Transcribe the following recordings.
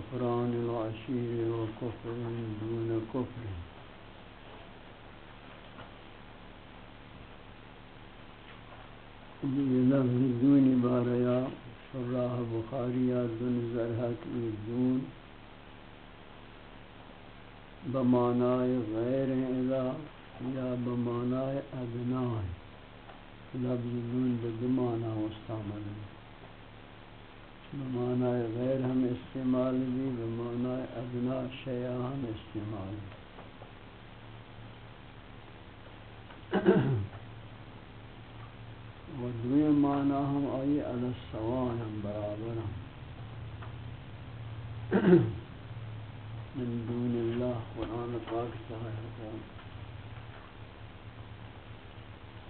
كفران العشير وكفر دون كفر. لفظ دون باریا شراح بخاریا دون زرحت دون بمانائے غیر اذا یا بمانائے ادنائے لفظ دون بدمانہ استعمل ہے بمعنی غیر ہم استعمال بھی، بمعنی ادنا شیعہ ہم استعمال و دوی معنی ہم آئی، علی السوان ہم برابر ہم۔ من دون اللہ، قرآن پاک صحیح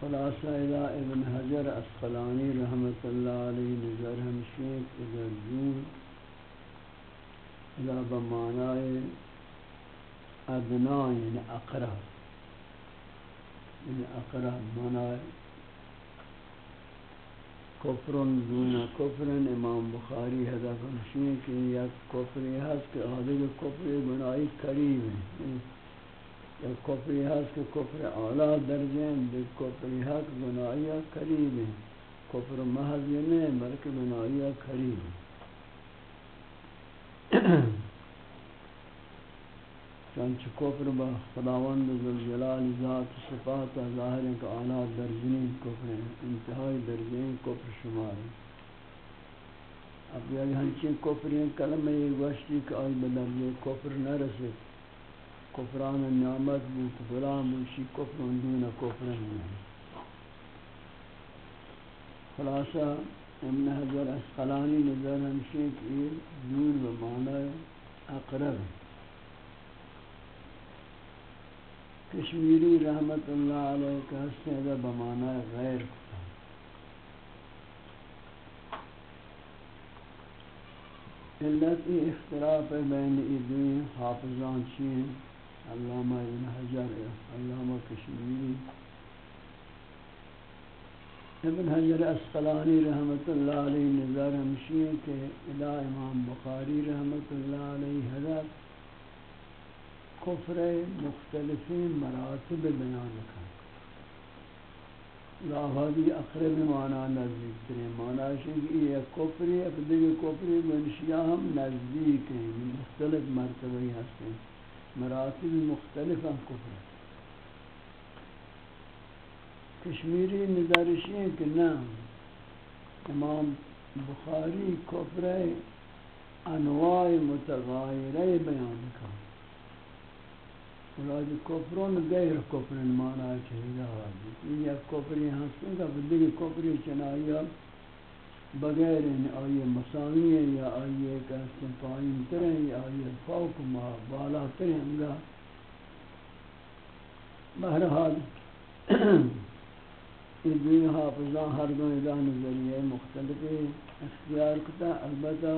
خلاصہ الہ ابن حجر اسقلانی رحمت اللہ علیہ نظر ہمشیق اذا جون الہ بمانائے ادنا یعنی اقرہ یعنی اقرہ مانائے کفرن دون کفرن، امام بخاری حضرت ہمشیق کہ یک کفری حس کہ آدھے کفری بنائی قریب ہیں۔ یا کفری حق کہ کفر اعلیٰ درجے ہیں بے کفری حق گناہیہ قریب ہیں۔ کفر محض یہ نہیں بلکہ گناہیہ قریب ہیں۔ چنچ کفر با خداوند ذوالجلال ذات صفات ظاہر ہیں کہ اعلیٰ درجین کفر ہیں انتہائی درجین کفر شمار اب یہ ہنچین کفرین کلمہ یہ گوشتی کہ آئی بدرجے کفر نہ رسے کفران نعمت بو کفران بوشی کفران دون کفران نہیں خلاصہ ابن حضر اسقلانی نظر ہمشی کہ دور بمعنی اقرب. کشمیری رحمت اللہ علیہ کا حسن بمعنی غیر علت اختلاف بین ایدوین حافظان چین علامہ ابن حجر علامہ کشمیری۔ ابن حجر اسقلانی رحمت اللہ علیہ نظر ہمشی کے الہ امام بخاری رحمت اللہ علیہ حضرت کفر مختلفین مراتب بیان کا لاحادی اقرب معنی نزدیک ترین معنی ہے کہ یہ کفری اپنے کفری بنشیہ ہم نزدیک ہیں، مختلف مرتبہ ہی ہستے ہیں مراتب مختلف ہیں۔ کفر کشمیری نظارشی ہیں کہ نا امام بخاری کفر انواع متغایرہ بیان کا مراد کفرون غیر کفرن مانا چاہیے آدھی یہ کفری ہنسیں گا بدلی کفری چنائیہ بغیر ان آئیے مساوی ہیں یا آئیے کہتے ہیں پائن تریں یا آئیے فوق ما بالا تریں گا۔ بہرحال، یہ دوئی حافظان ہر دو ادا نظریے مختلف اختیار کتا، البتہ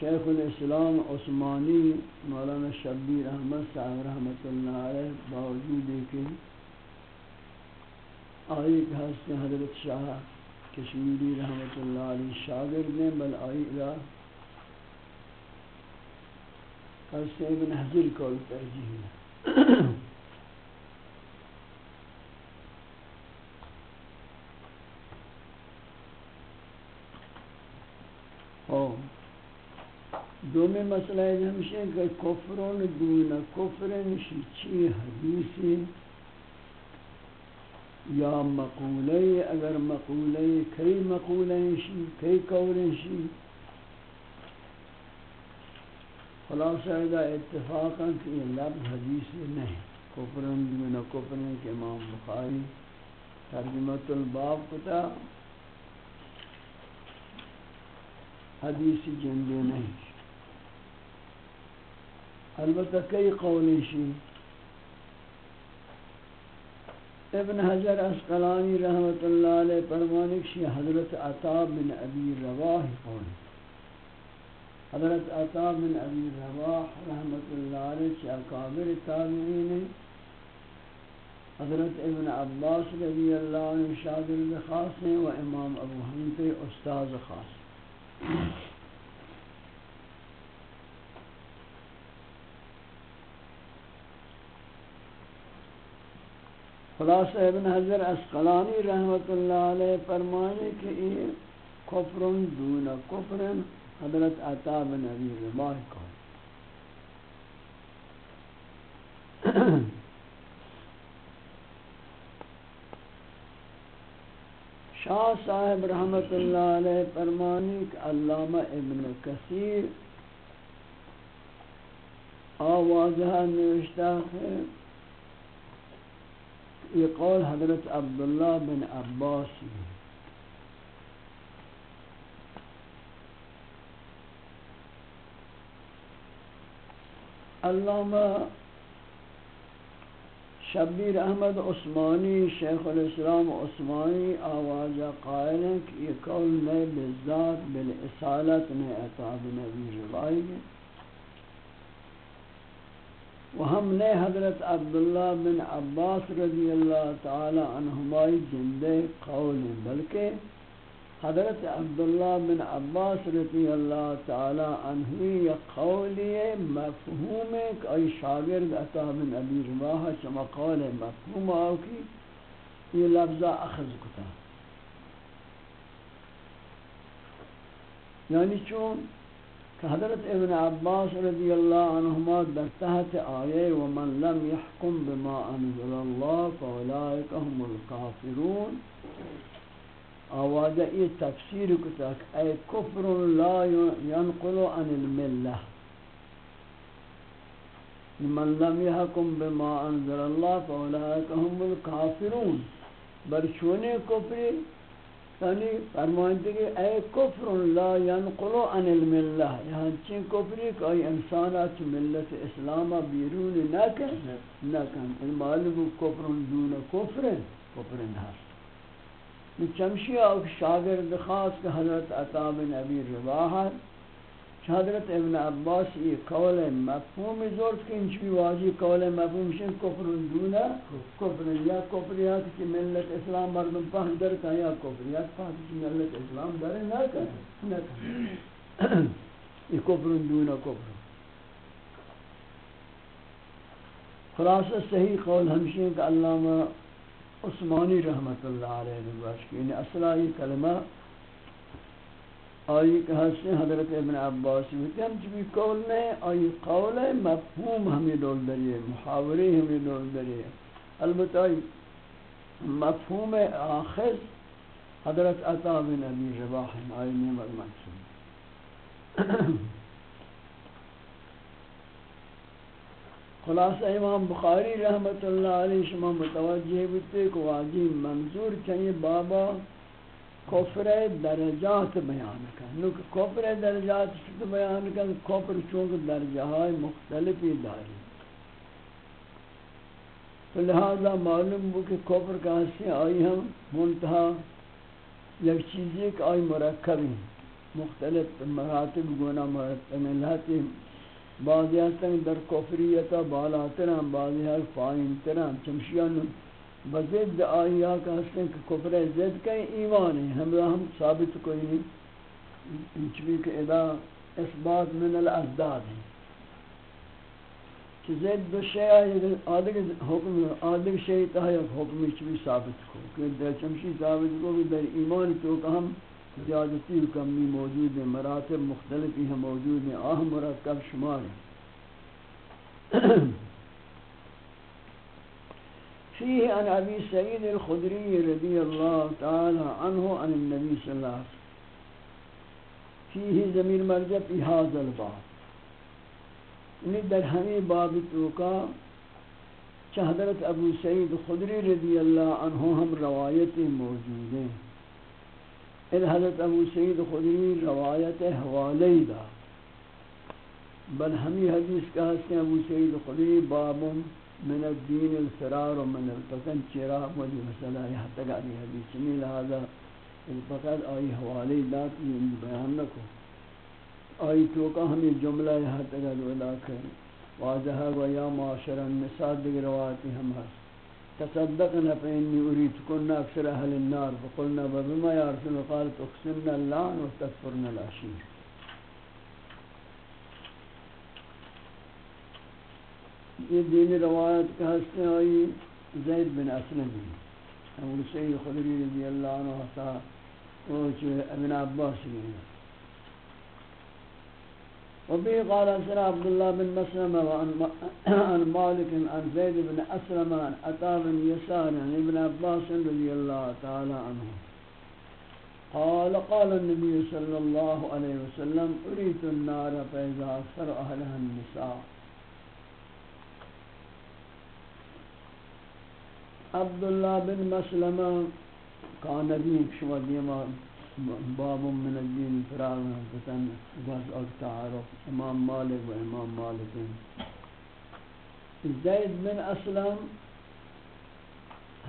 شیخ الاسلام عثمانی مولانا شبیر احمد صاحب رحمت اللہ علیہ باوجود کہ آئی کہ حسن حضرت شاہ کشمیری رحمت اللہ علیہ شاگرد نے، بل آئی را حسن ابن حضر کو ترجیح ہاں۔ ہے دومی مسئلہ ہے ہمشہ کہ کفرون دون کفرن شیچی حدیثی یا مقولے، اگر مقولے کئی مقولے شی، کئی قولیں شی۔ خلاصہ ادا اتفاقا کہ یہ لفظ حدیث نہیں۔ کفرن من کفرن کے امام بخاری ترجمت الباب کتا۔ حدیث جندے نہیں۔ البتہ کئی قولی شی۔ ابن حجر اسقلانی رحمت اللہ علیہ فرمانک شی حضرت عطا بن ابی رواح قولی حضرت عطا بن ابی رواح رحمت اللہ علیہ چی اکابر تابعین حضرت ابن عباس رضی اللہ عنہ شاگرد خاص ہیں، و امام ابو حنیف استاذ خاص خلاص ابن حضر اسقلانی رحمت اللہ علیہ فرمانے کہ یہ کفرن دون کفرن حضرت عطا بن ابی رباہ کو شاہ صاحب رحمت اللہ علیہ فرمانی کہ علامہ ابن کثیر آوازہ نوشتہ ہے۔ یہ قول حضرت عبداللہ بن عباس علامہ شبیر احمد عثمانی، شیخ الاسلام عثمانی آواز قائل ہیں کہ یہ قول میں بذات بالاسالت میں اعتاب نبی روائی ہے و ہم نے حضرت عبداللہ بن عباس رضی اللہ تعالی عنہمائی جندے قول بلکہ حضرت عبداللہ بن عباس رضی اللہ تعالی عنہ یا قولی مفہوم ہے کہ ای شاگرد عطا بن ابی رواح چما قول مفہوم آو کی یہ لفظہ اخذ کتا۔ یعنی چون حضرت ابن عباس رضی اللہ عنہما در تحت آئے ومن لم يحکم بما انزل اللہ فاولائک هم الكافرون آوازہ یہ تفسیر کتا کہ اے کفر لا ينقل عن الملہ من لم يحكم بما انزل الله فاولئك هم الكافرون. برچونے کفر یعنی فرمائندے کہ اے کفر لا ينقل عن الملہ یعنی یہاں چین کفری کوئی اے انسانات ملت اسلام بیرون نہ کر نہ کن یعنی معلوم کفر دون کفر کفر نہ یعنی چمشی او شاگرد خاص کہ حضرت عطا بن ابی رواحہ حضرت ابن عباس یہ قول مفہوم زورت کہ انچوی واجی قول مفہوم شن، کفر دونا کفر یا کفریات کی ملت اسلام مردم پہن در کا یا کفریات پہن کی ملت اسلام در نہ کر نہ کر یہ کفر دونا کفر۔ خلاصہ صحیح قول ہمشین کہ علامہ عثمانی رحمت اللہ علیہ نباش کی یعنی اصلا یہ کلمہ آئی کہ حسن حضرت ابن عباس ہوتے ہم چبی قول میں آئی قول مفہوم ہمیں دول دریئے محاوری ہمیں دول دریئے البتہ مفہوم آخر حضرت عطا بن ابی رباح آئی نعمت منصوب خلاصہ امام بخاری رحمت اللہ علیہ شما متوجہ بتے کہ واجی منظور چاہیے بابا کفر درجات بیان کن۔ نو کفر درجات شد بیان کن، کفر چونکہ درجہ مختلفی داری۔ تو لہذا معلوم ہو کہ کفر کا حصہ آئی ہم منتہا یک چیزی کہ آئی مرکبی، مختلف مراتب گونا مرتب ملتی بعضی هستن در کفریتا بالاتر هم، بعضی ها فاین تر هم، چمشیان بزد آیا که هستن که کفر زد که ایمانی هم هم ثابت کوئی نہیں۔ انچوی که ادا اثبات من الازداد ہے کہ زید دو شیعہ آدھگ حکم آدھگ شیعہ تہا یک حکم چوی ثابت کو۔ کہ در چمشی ثابت کو کہ در ایمان تو کہ ہم زیادتی و کمی موجود ہیں، مراتب مختلفی ہیں، موجود ہیں آہ مرکب شمار ہیں۔ فيه عن أبي سعيد الخدري رضي الله تعالى عنه عن النبي صلى الله عليه وسلم. فيه زمير مرجع في هذا الباب. یعنی در ہمیں باب توقع حضرت ابو سعید خدری رضی اللہ عنہ ہم روایتیں موجود ہیں. ان حضرت ابو سعید خدری روایت حوالی دا. بل ہمی حدیث کا حسن ابو سعید خدری باب من الدین الفرار و من الفتن چرا مجھے مسئلہ یہاں تک آدھی حدیث نہیں لہذا فقط آئی حوالی دات یہ بیان نکو۔ آئی توکا ہمیں جملہ یہاں تک آدھی کر۔ واضح و یا معاشر النساء دیگر روایتی ہم ہست۔ تصدقنا فإني أريد كنا أكثر أهل النار، فقلنا وبما يا رسول الله قال اللعن وتكفرنا العشير یہ دینی روایت کا ہستے ہوئی زید بن اسلم. ابو سید خدری رضی اللہ عنہ تھا وہ ابن عباس نے وبه قال سر عبد الله بن مسلم عن مالك عن زيد بن أسلم عن أتى بن يسار عن ابن عباس رضي الله تعالى عنه. قال قال النبي صلى الله عليه وسلم أريد النار فإذا أكثر أهلها النساء. عبد الله بن مسلم كان نبي شو ديما باب من الدین فرار فتن غز اور تعارف، امام مالک و امام مالک زید بن اسلم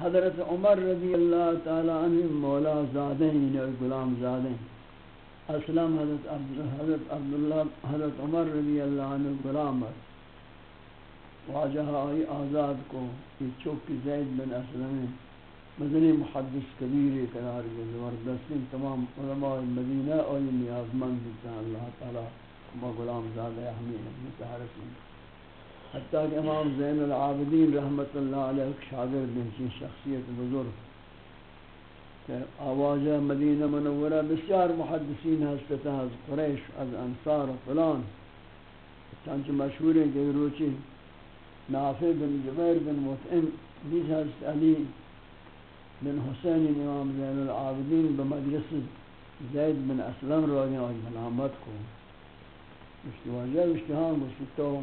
حضرت عمر رضی اللہ تعالی عنہ مولا زادہ ہیں اور غلام زادہ ہیں. اسلم حضرت حضرت عبداللہ حضرت عمر رضی اللہ عنہ غلام واجہ آئی آزاد کو یہ چوک زید بن اسلم مدنی محدث کبیر قرار کے زبردست تمام علماء مدینہ اور یہ نیاز مند ہیں اللہ تعالی ما غلام زادہ ہمیں متعارف ہیں۔ حتیٰ کہ امام زین العابدین رحمت اللہ علیہ شاگرد ہیں شخصیت بزرگ کہ آواز مدینہ منورہ بسیار محدثین ہستتا از قریش، از انصار و فلان چانچہ مشہور ہیں کہ روچی نافع بن جبیر بن مطعم بیس حضرت علی بن حسین امام زین العابدین بمجلس زید بن اسلم رو گئے اور ملامت کو مشتی واجہ اشتہان گوشتی تو.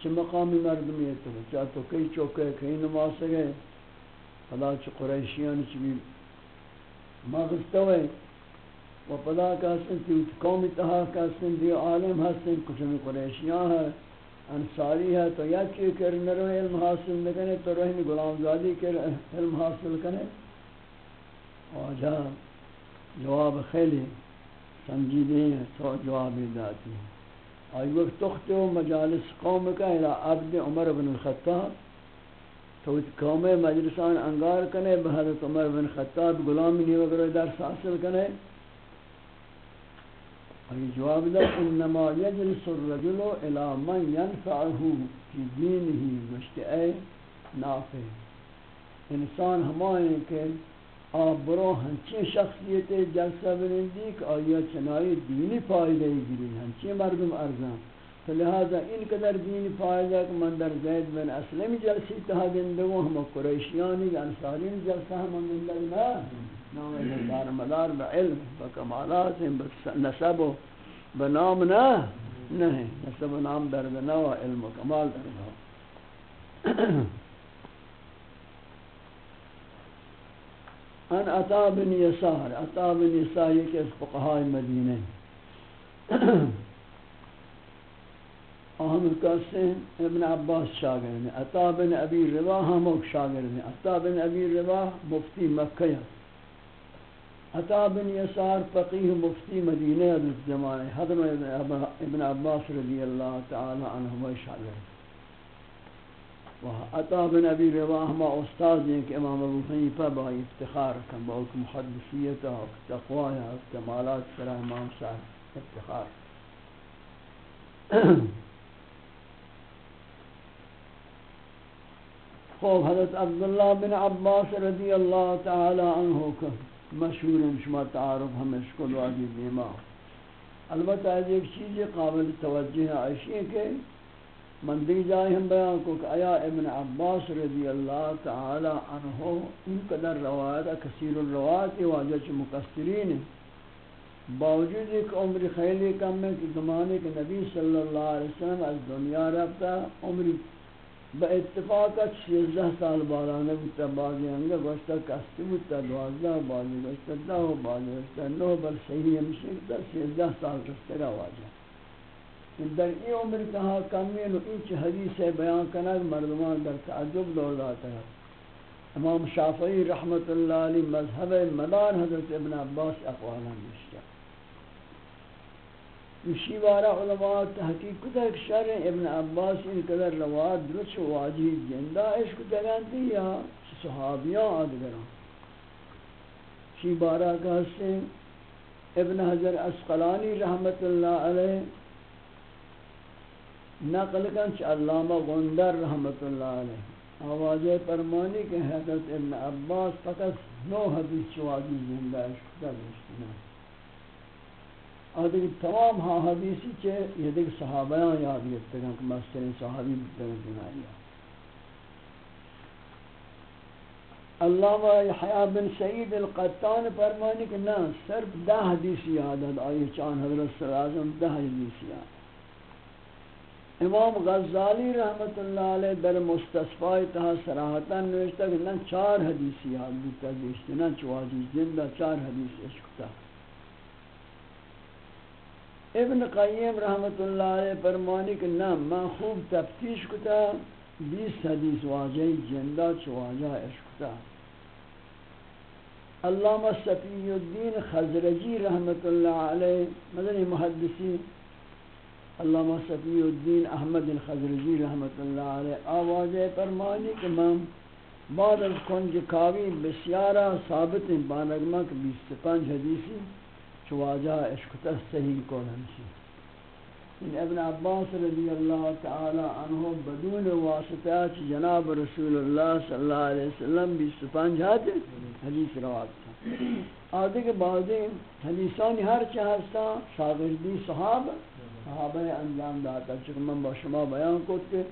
چھ مقامی مردمی تو؟ چاہ تو کئی چوکے کئی نماز گئے پدا چھ قریشیان چھ بھی مغزتو ہے و پدا کہستن تیوت قومی تہا کہستن دیو عالم ہستن کچھ میں قریشیان ہے انصاری ہے تو یا چی کر نرو علم حاصل نکنے تو رہنی غلام زادی کر علم حاصل کرنے واجہ جواب خیلی سنجیدے ہیں، تو جواب داتی ہیں۔ آئی وقت تخت و مجالس قوم کا الہ عبد عمر بن الخطاب۔ تو قوم مجلسان انگار کنے بحضرت عمر بن خطاب غلامی نہیں وغیرہ درس حاصل کنے جواب دا انما یجلس الرجل الى من ينفعه في دینه گوشت اے نافع انسان ہمائیں کہ آپ برو ہنچی شخصیت جلسہ بنندی کہ آیا چنائی دینی فائدہ گری ہنچی مردم ارزان تو لہذا ان قدر دینی فائدہ کہ من در زید بن اسلمی جلسی تہا گندگو ہم قریشیانی انصارین جلسہ ہم گندگ نا دار مدار بعلم بکمالات نسب و بنام نہ، نہیں نسب و نام درد نہ و علم و کمال درد ہو ان عطا بن یسار، عطا بن یسار یہ کہ فقہاء مدینہ اہم قاسم ابن عباس شاگرد عطا بن ابی روا ہم شاگرد عطا بن ابی روا مفتی مکہ ہے عطا بن یسار فقیہ مفتی مدینہ حضرت زمانے حضرت ابن عباس رضی اللہ تعالی عنہ و شاگرد عطا بن ابی رواح ما استاد ہیں کہ امام ابو حنیفہ با افتخار کن، با محدثیت و تقوی و کمالات سر امام صاحب افتخار. خوب حضرت عبداللہ بن عباس رضی اللہ تعالی عنہ کن مشہور ہیں، شما تعارف ہمیں کو واجی دیما البتہ ایک چیز قابل توجہ ہے عائشہ کہ من جائے ہم بیان کو کہ آیا ابن عباس رضی اللہ تعالی عنہ ان قدر روایت، کثیر الروایت واجہ چھ مقصرین باوجود ایک عمر خیلی کم میں کہ زمانے کے نبی صلی اللہ علیہ وسلم از دنیا رفتا عمر با اتفاق سیزدہ سال بالا نبوتا بازی انگا گوشتا کستی بوتا دوازدہ بازی گوشتا دو بازی گوشتا نو بل صحیح ہمشی کتا سیزدہ سال کستی واجہ در ای عمر کہا کمین و ایچ حدیث بیان کنگ مردمان در تعجب دور داتا ہے امام شافعی رحمت اللہ علی مذہب مدار حضرت ابن عباس اقوالا مشتا اسی بارہ علماء تحقیق کتا ایک شر ابن عباس ان قدر رواد درچ واجی جندہ عشق تگانتی یا صحابیاں آدگران؟ اسی بارہ کا حسن، ابن حجر اسقلانی رحمت اللہ علیہ، نقل کنچ علامہ غندر رحمت اللہ علیہ۔ آواز فرمانی کہ حضرت ابن عباس فقط نو حدیث چواجی زندہ عشق تگانتی اور دیکھ تمام ہاں حدیثی چھے یہ دیکھ صحابیاں یاد گئتے ہیں کہ مستر صحابی بتگن دنائی علامہ حیاء بن سعید القطان فرمانی کہ نا صرف دہ حدیثی یاد ہے آئی چان حضرت صلی اللہ علیہ وسلم دہ حدیثی یاد امام غزالی رحمت اللہ علیہ در مستصفائی تہا سراحتا نوشتا کہ نا چار حدیثی یاد بتا دیشتے نا چواجی زندہ چار حدیث اشکتا ابن قیم رحمت اللہ علیہ فرمانی کہ نہ میں خوب تفتیش کتا، بیس حدیث واجہ جندہ چواجہ عشقتا علامہ صفی الدین خزرجی رحمت اللہ علیہ، مدنی محدثی، علامہ صفی الدین احمد الخزرجی رحمت اللہ علیہ، آواز فرمانی کہ میں بعد از کنج کاوی بسیارہ ثابت بانگمک بیس پنج حدیثی چواجہ عشق صحیح کو ہمشی ان ابن عباس رضی اللہ تعالی عنہ بدون واسطہ جناب رسول اللہ صلی اللہ علیہ وسلم بھی سپنج حدیث حدیث رواب تھا۔ آدھے کے بعد حدیثانی ہر چہستا شاگردی صحاب صحابہ انجام داتا، چکہ من با شما بیان کو کہ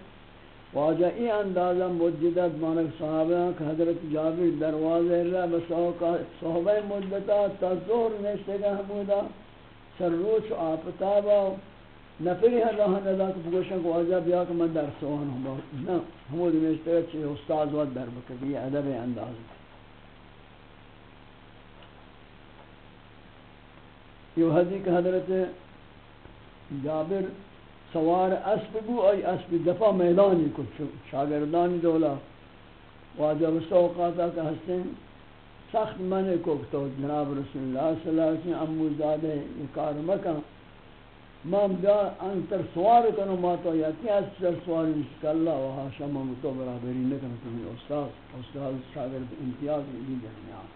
واجہ ای اندازہ مجدد مانک صحابہ کہ حضرت جابر دروازہ اللہ بسوکا صحابہ مدتا تا زور نشتگا حمودا سر روچ آفتابا نفری ہے راہ ندا کہ بگوشن کو واجہ بیا کہ من در سوان ہوں نا حمود نشتگا چی استاز وقت در بکر یہ عدب انداز یہ حدیث حضرت جابر سوار اسب بو، ای اسب دفع میدانی کو شاگردانی دولا. واجب سوقاتا کہ ہستیں سخت من کو تو جناب رسول اللہ صلی اللہ علیہ وسلم، امو زادے، یہ کار مکا مام بیا انتر سوار کنو ما تو یا کی اس سر سوار نشک اللہ و حاشا مام تو برابری نکنو تمہیں استاد. استاد شاگرد امتیاز لی درمیان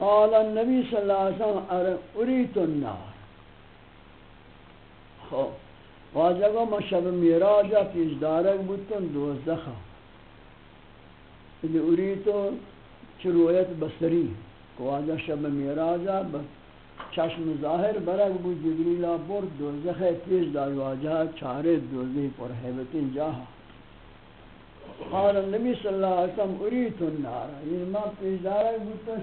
قال النبي صلى الله عليه وسلم اريت النار. خب واجبا ما شب میراجا پیش دارک بودتن دوزدخا اللي یعنی اريتو چرویت بصری واجا شب میراجا چشم ظاهر برک بود جبریلا برد دوزخ پیش دار واجا چاره دوزخ پر حیبتین جاها قال النبي صلى الله عليه وسلم اريد النار. یہ ما پیش دارا بوتا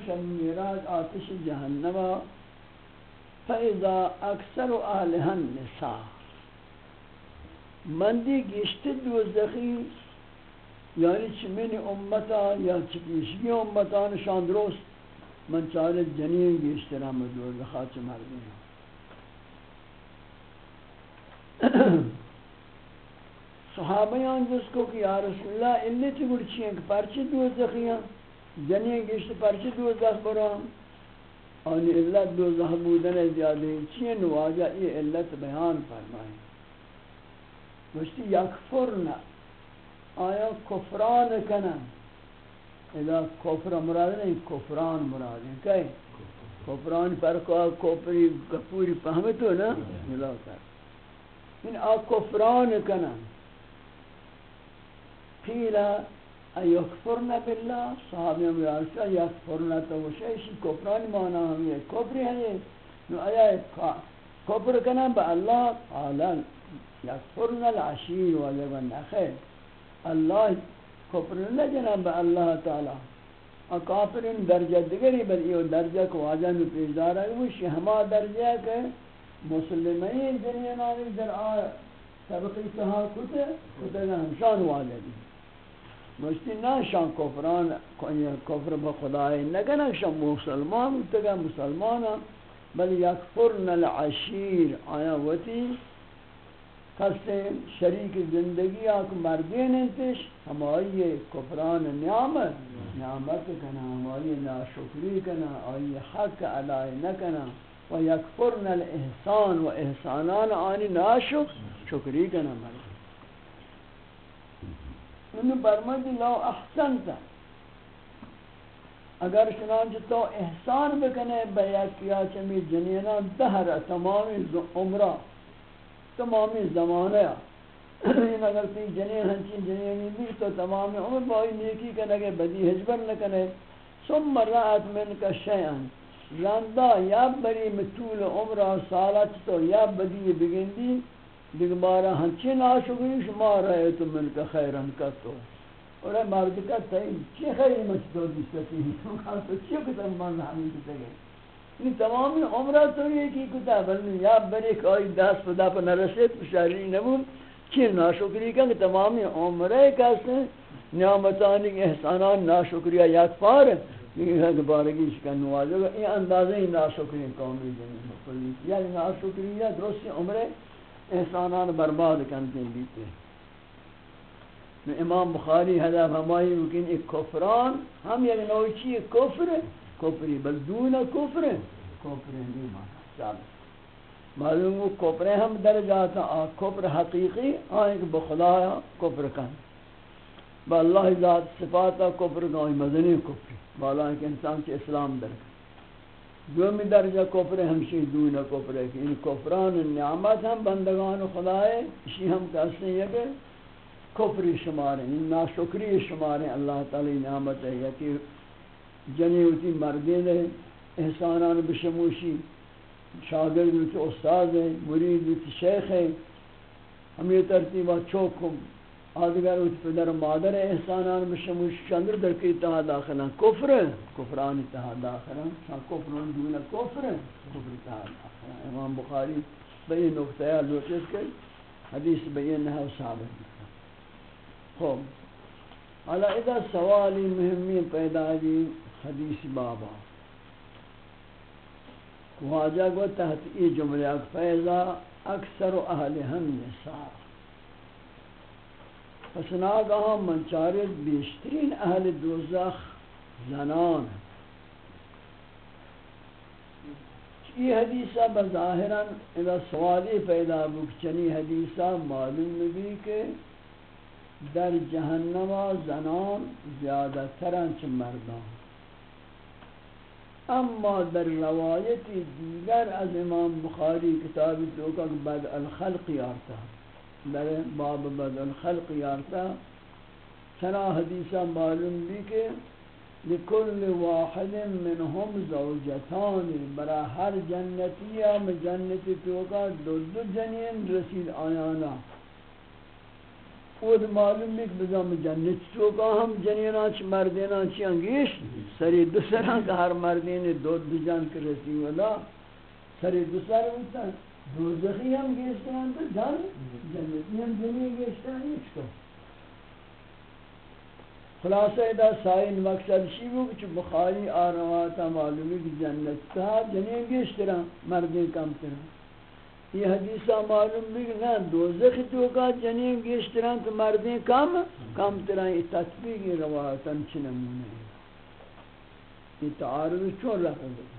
آتش جہنم فاذا اکثر اهلها النساء. من مندی گشت دوزخی یعنی چی من امتا یا چی پیشگی امتا نشان درست، من چاره جنین گشت رام دوزخا چی مردی صحابیان جس کو کہ یا رسول اللہ علت گڑچی ہیں کہ پرچی دو زخیاں جنین گشت پرچی دو زخ برام آنی علت دو زخ بودن زیادہ۔ چیئے نواجہ یہ علت بیان فرمائیں گوشتی یکفرن آیا کفران کنن اذا کفر مراد نہیں کفران مراد ہے۔ کہ کفران پر کو کفری کپوری فهمتو نا؟ ملا کر۔ ان آ کفران کنن قیل ایکفرن بالله صحابی ہم یارسا یکفرن تو شیشی کفران مانا، ہم یہ کفری ہے نو آیا کفر کنا با اللہ، قالا یکفرن العشیر وجبن اخیر اللہ کفر نجنا با اللہ تعالی۔ کافرین درجہ دیگری بل یہ درجہ کو واجہ میں پیش دارا ہے، وہ ہما درجہ کہ مسلمین دنیا نامی در آئے طبقی تہا کتے کتے گا ہمشان والدی مجھتی نا شان کفران یعنی کفر بخدای نگنک شان مسلمان تگا مسلمانا. بل یکفرن العشیر. آیا وتی؟ کسی شریک زندگی آکھ مردین انتش ہمائی کفران نعمت. نعمت کنا ہمائی ناشکری کنا آئی حق علائی نکنا. و یکفرن الاحسان. و احسانان آنی ناشک شکری کنا مرد. انہوں برمد لو احسن احسنتا اگر چنانچہ تو احسان بکنے بیاکیا چمی جنینان دہر، تمامی عمرہ، تمامی زمانہ۔ اگر تی جنین ہنچین جنینی بھی، تو تمامی عمر بائی نیکی کرنے کنگے بدی حجبر نکنے۔ ثم رأت من کا شیئن۔ رندا یا بری مطول عمر سالت تو یا بدی بگندی۔ دیگبارا ہنچین آشکری شما رہے تو من کا خیرن کتو اور مرد کا تئی چی خیری مچ تو دیستی ہی تو چی کتا من ہمیں کتا گئے؟ یعنی این تمامی عمرہ تو یہ کی کتا بلنی یا بری کوئی دست پدا پر نرسید پشاری نبود چی ناشکری کہ تمامی عمرہ کسے نعمتانی احسانان، ناشکریہ یاد پار۔ یہ ہے کہ بارگی شکن نوازے گا یہ اندازہ ہی ناشکری قومی جنی مقلی یعنی ناشکریہ درست عمرہ احسانان برباد کرتے دیتے امام بخاری حضاب ہمائی وکین ایک کفران، ہم یعنی یک نوچی چی کفر، کفری، بل دون کفر کفر نہیں مانا۔ ثابت معلوم وہ کفر ہم درجات آ، کفر حقیقی آئیں کہ بخدا کفر کن۔ با اللہ ذات صفاتا کفر گائی مدنی کفر۔ بالا کہ انسان سے اسلام درک دومی درجہ کفر ہمشی دون کفر ہے کہ ان یعنی کفران نعمت ہم بندگان خدا ہے اسی ہم کہتے ہیں کہ کفری شمار ہیں یعنی ان ناشکری شمار ہیں اللہ تعالی نعمت ہے یا کہ جنیوتی مردین احسانان بشموشی، شاگرد بیتی استاد ہے مرید بیتی شیخ ہے ہم یہ ترتیبہ چوکم آدھگر اوچ پدر مادر احسانان بشموش چندر در کی اتحا داخلان کفر کفران اتحا داخلان شاہ کفران دون کفر کفر اتحا داخلان امام بخاری بئی نقطہ لوٹس کر حدیث بین ہے و ثابت خوب۔ حالا اذا سوالی مهمی پیدا دی حدیث بابا۔ واجہ کو تحت ای جملہ فیضا اکثر اہل ہم نساء پس ناگاہ منچارد بیشترین اہل دوزخ زنان. یہ حدیثہ بظاہراً اذا سوالی پیدا بکچنی حدیثہ معلوم بھی کہ در جہنم زنان زیادہ ترن چ مردان. اما در روایت دیگر از امام بخاری کتاب توکا بد الخلق یارتا. در باب بد الخلق یارتا چنا حدیثہ معلوم بھی کہ لکل واحد منهم زوجتان، برا ہر جنتی یا جنتی توکا دو دو جنین رسید آیانا۔ خود معلوم ہے کہ بزام جنت تو کا ہم جنینا چ مردینا چ انگیش، سری دوسرا کا ہر مردین دو دو جان کے رسی ولا سری دوسرا ہوتا ہے دوزخی ہم گیشتان تو جان، جنتی ہم جنی گیشتان اس کو۔ خلاصہ دا سائن مقصد شی وہ کہ بخاری آرواتا معلومی کہ جنت تا جنی گیشتان مردین کم تران یہ حدیثہ معلوم بھی نہ دوزخ تو کا جنین گیشتران تو مردیں کم کم تران یہ تطبیقی روایتاً چنمونے یہ تعارض چون رکھا گئے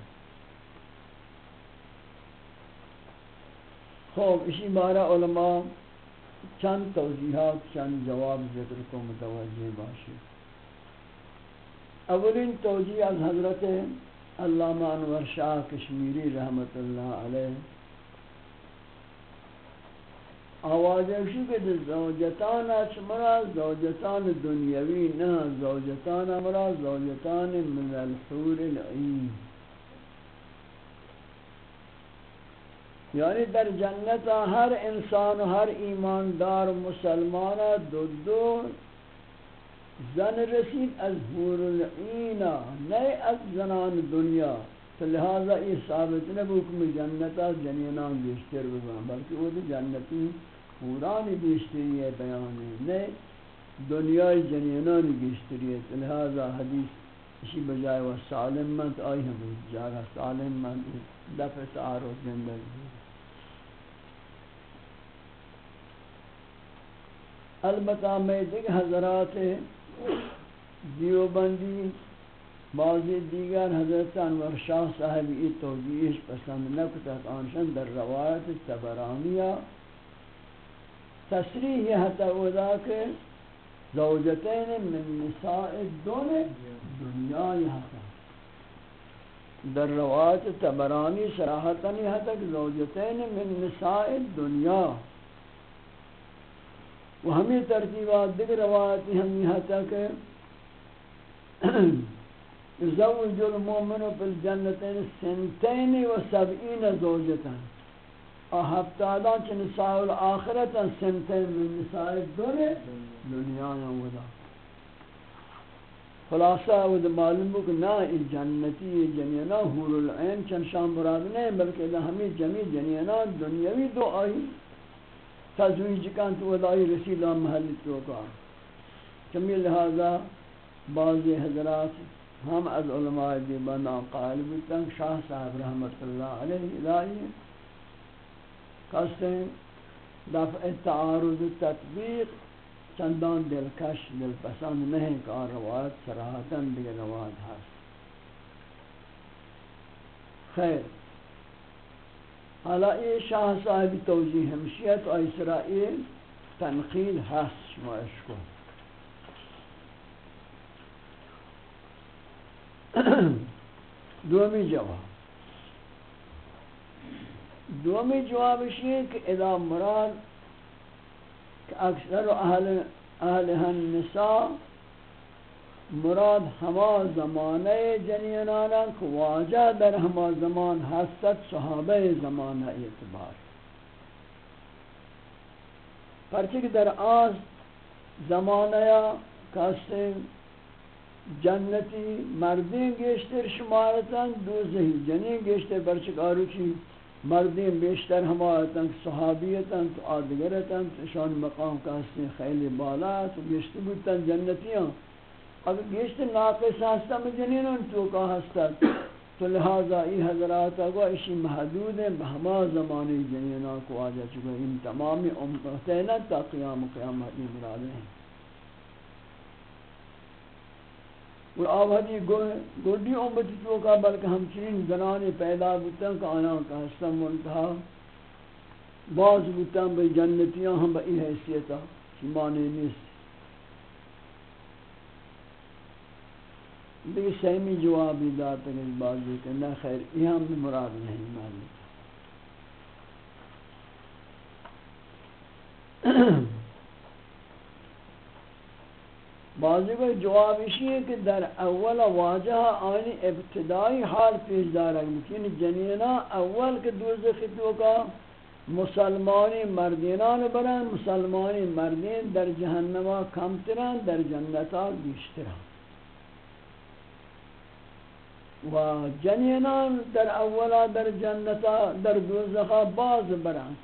خوب اسی بارہ علماء چند توضیحات، چند جواب ذکر کو متوجہ باشی۔ اولین توجیہ از حضرت علامہ انور شاہ کشمیری رحمت اللہ علیہ۔ آواز ایشی کہ زوجتان اچمرا زوجتان دنیاوی نہ زوجتان امرا زوجتان من الحور العین. یعنی در جنت ہر انسان، ہر ایماندار مسلمان، دو دو زن رسید از حور العین، نئے از زنان دنیا. تو لہذا یہ ثابت نہ کہ جنتا جنینان بیشتر بگوان بلکہ وہ جنتی پورانی بیشتری ہے، بیان ہے. نہیں دنیای جنینانی بیشتری ہے. لہذا حدیث اسی بجائے وہ سالم مند آئی ہمیں جارہ سالم مند دفع تعارض زندگی. البتہ میں دیکھ حضرات دیوبندی بعضی دیگر حضرت انور شاہ صاحب یہ توجیح پسند نکتت آنشن در روایت تبرانیہ۔ تصریح یہ حتی ادا کہ زوجتین من نساء دون دنیا حتی۔ در روایت تبرانی صراحتنی حتی کہ زوجتین من نساء دنیا۔ و ہمیں ترتیبات دیگر روایتی ہمیں حتی کہ يزوج المؤمن في الجنتين سنتين وسبعين زوجة أهبتادا نساء الآخرة سنتين من نساء الدنيا دنيا ودا خلاصہ ود معلوم کہ نہ جنتی جنینا حور العین چن شام مراد نہیں، بلکہ ہمیں جمی جنینا دنیاوی دو آئی تزویج کان تو ودائی رسیل محل تو کا۔ چمی لہذا بعض حضرات ہم از علماء دیبانا قائل بودتاں شاہ صاحب رحمت اللہ علیہ الہی قصدیں دفع تعارض تطبیق چندان دلکش، دلپسند نہیں کہ روایت سراحتاً دیگر روایت ہست۔ خیر حالا یہ شاہ صاحب توجیح ہمشیت و اسرائیل تنقیل ہست شما اشکو دومی جواب. دومی جواب یہ کہ اذا مراد کہ اکثر اہل اہل النساء مراد ہما زمانہ جنینانا کہ واجہ در ہما زمان حسد صحابہ زمانہ اعتبار. پرچک در آز زمانہ کہتے جنتی مردین گیشتر شمارتن دوزہی جنین گیشتر برچکاروچی مردین بیشتر ہمارتن صحابیتن تو آدگرتن تو شان مقام کہستے خیلی بالا، تو گیشتر بودتن جنتیاں. اگر گیشتر ناقص ہستا میں جنینوں تو کا ہستا تو لہذا ای حضرات اگو اشی محدود ہیں، بہما زمانی جنینوں کو آجا چکا ان تمامی امتینہ تا قیام قیامت مرادیں ہیں۔ اور آوازی گوڑی امتی چوکا بلکہ ہمچنین زنانی پیدا بودتا کہ آنا کا حسن منتہا۔ باز بودتا بھئی جنتیاں ہم بئی حیثیتا شمانے نیست۔ بھی سہمی جوابی داتا کہ بازی کہ نہ خیر، یہ ہم مراد نہیں مالی بعضی کو جواب اسی ہے کہ در اول واجہ آنی ابتدائی حال پیش دارا لیکن یعنی جنینا اول کے دوزخ تو کا مسلمانی مردینان برن، مسلمانی مردین در جہنما کم ترن، در جنتا بیشترن۔ و جنینان در اولا، در جنتا، در دوزخا باز برن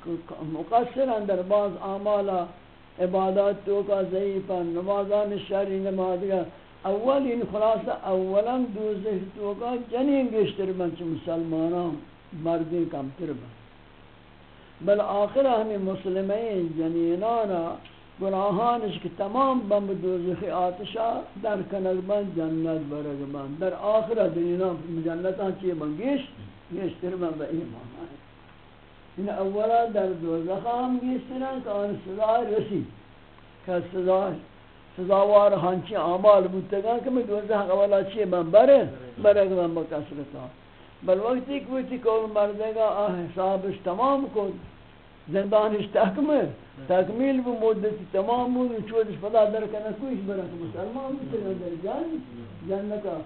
مقصرن در باز آمالا، عبادات تو کا ضعیفا، نمازان شرعی نماز اول ان خلاص اولا دوزخ تو کا جنین گشتر من چ مسلمانان مردی کم تر بن بل آخر ہمیں مسلمین جنینانا گناہانش کہ تمام بم دوزخ آتشا در کنگ بن جنت برگ بن در آخر دنیا جنتان چیئے بن گشت گشتر بن با ایمان آئے. این اولا در دوزخ هم گیستنن که آن سزا رسید که سزا؟ سزاوار هنچی اعمال بودتگان که من دوزخ اولا چیه من بره بره من با کسرتا بل وقتی که وقتی کول مردگا آه حسابش تمام کن. زندانش تکمل تکمیل بو مدتی تمام بود چودش پدا در کنه کویش بره که مسلمان بودتگان در جان جنتا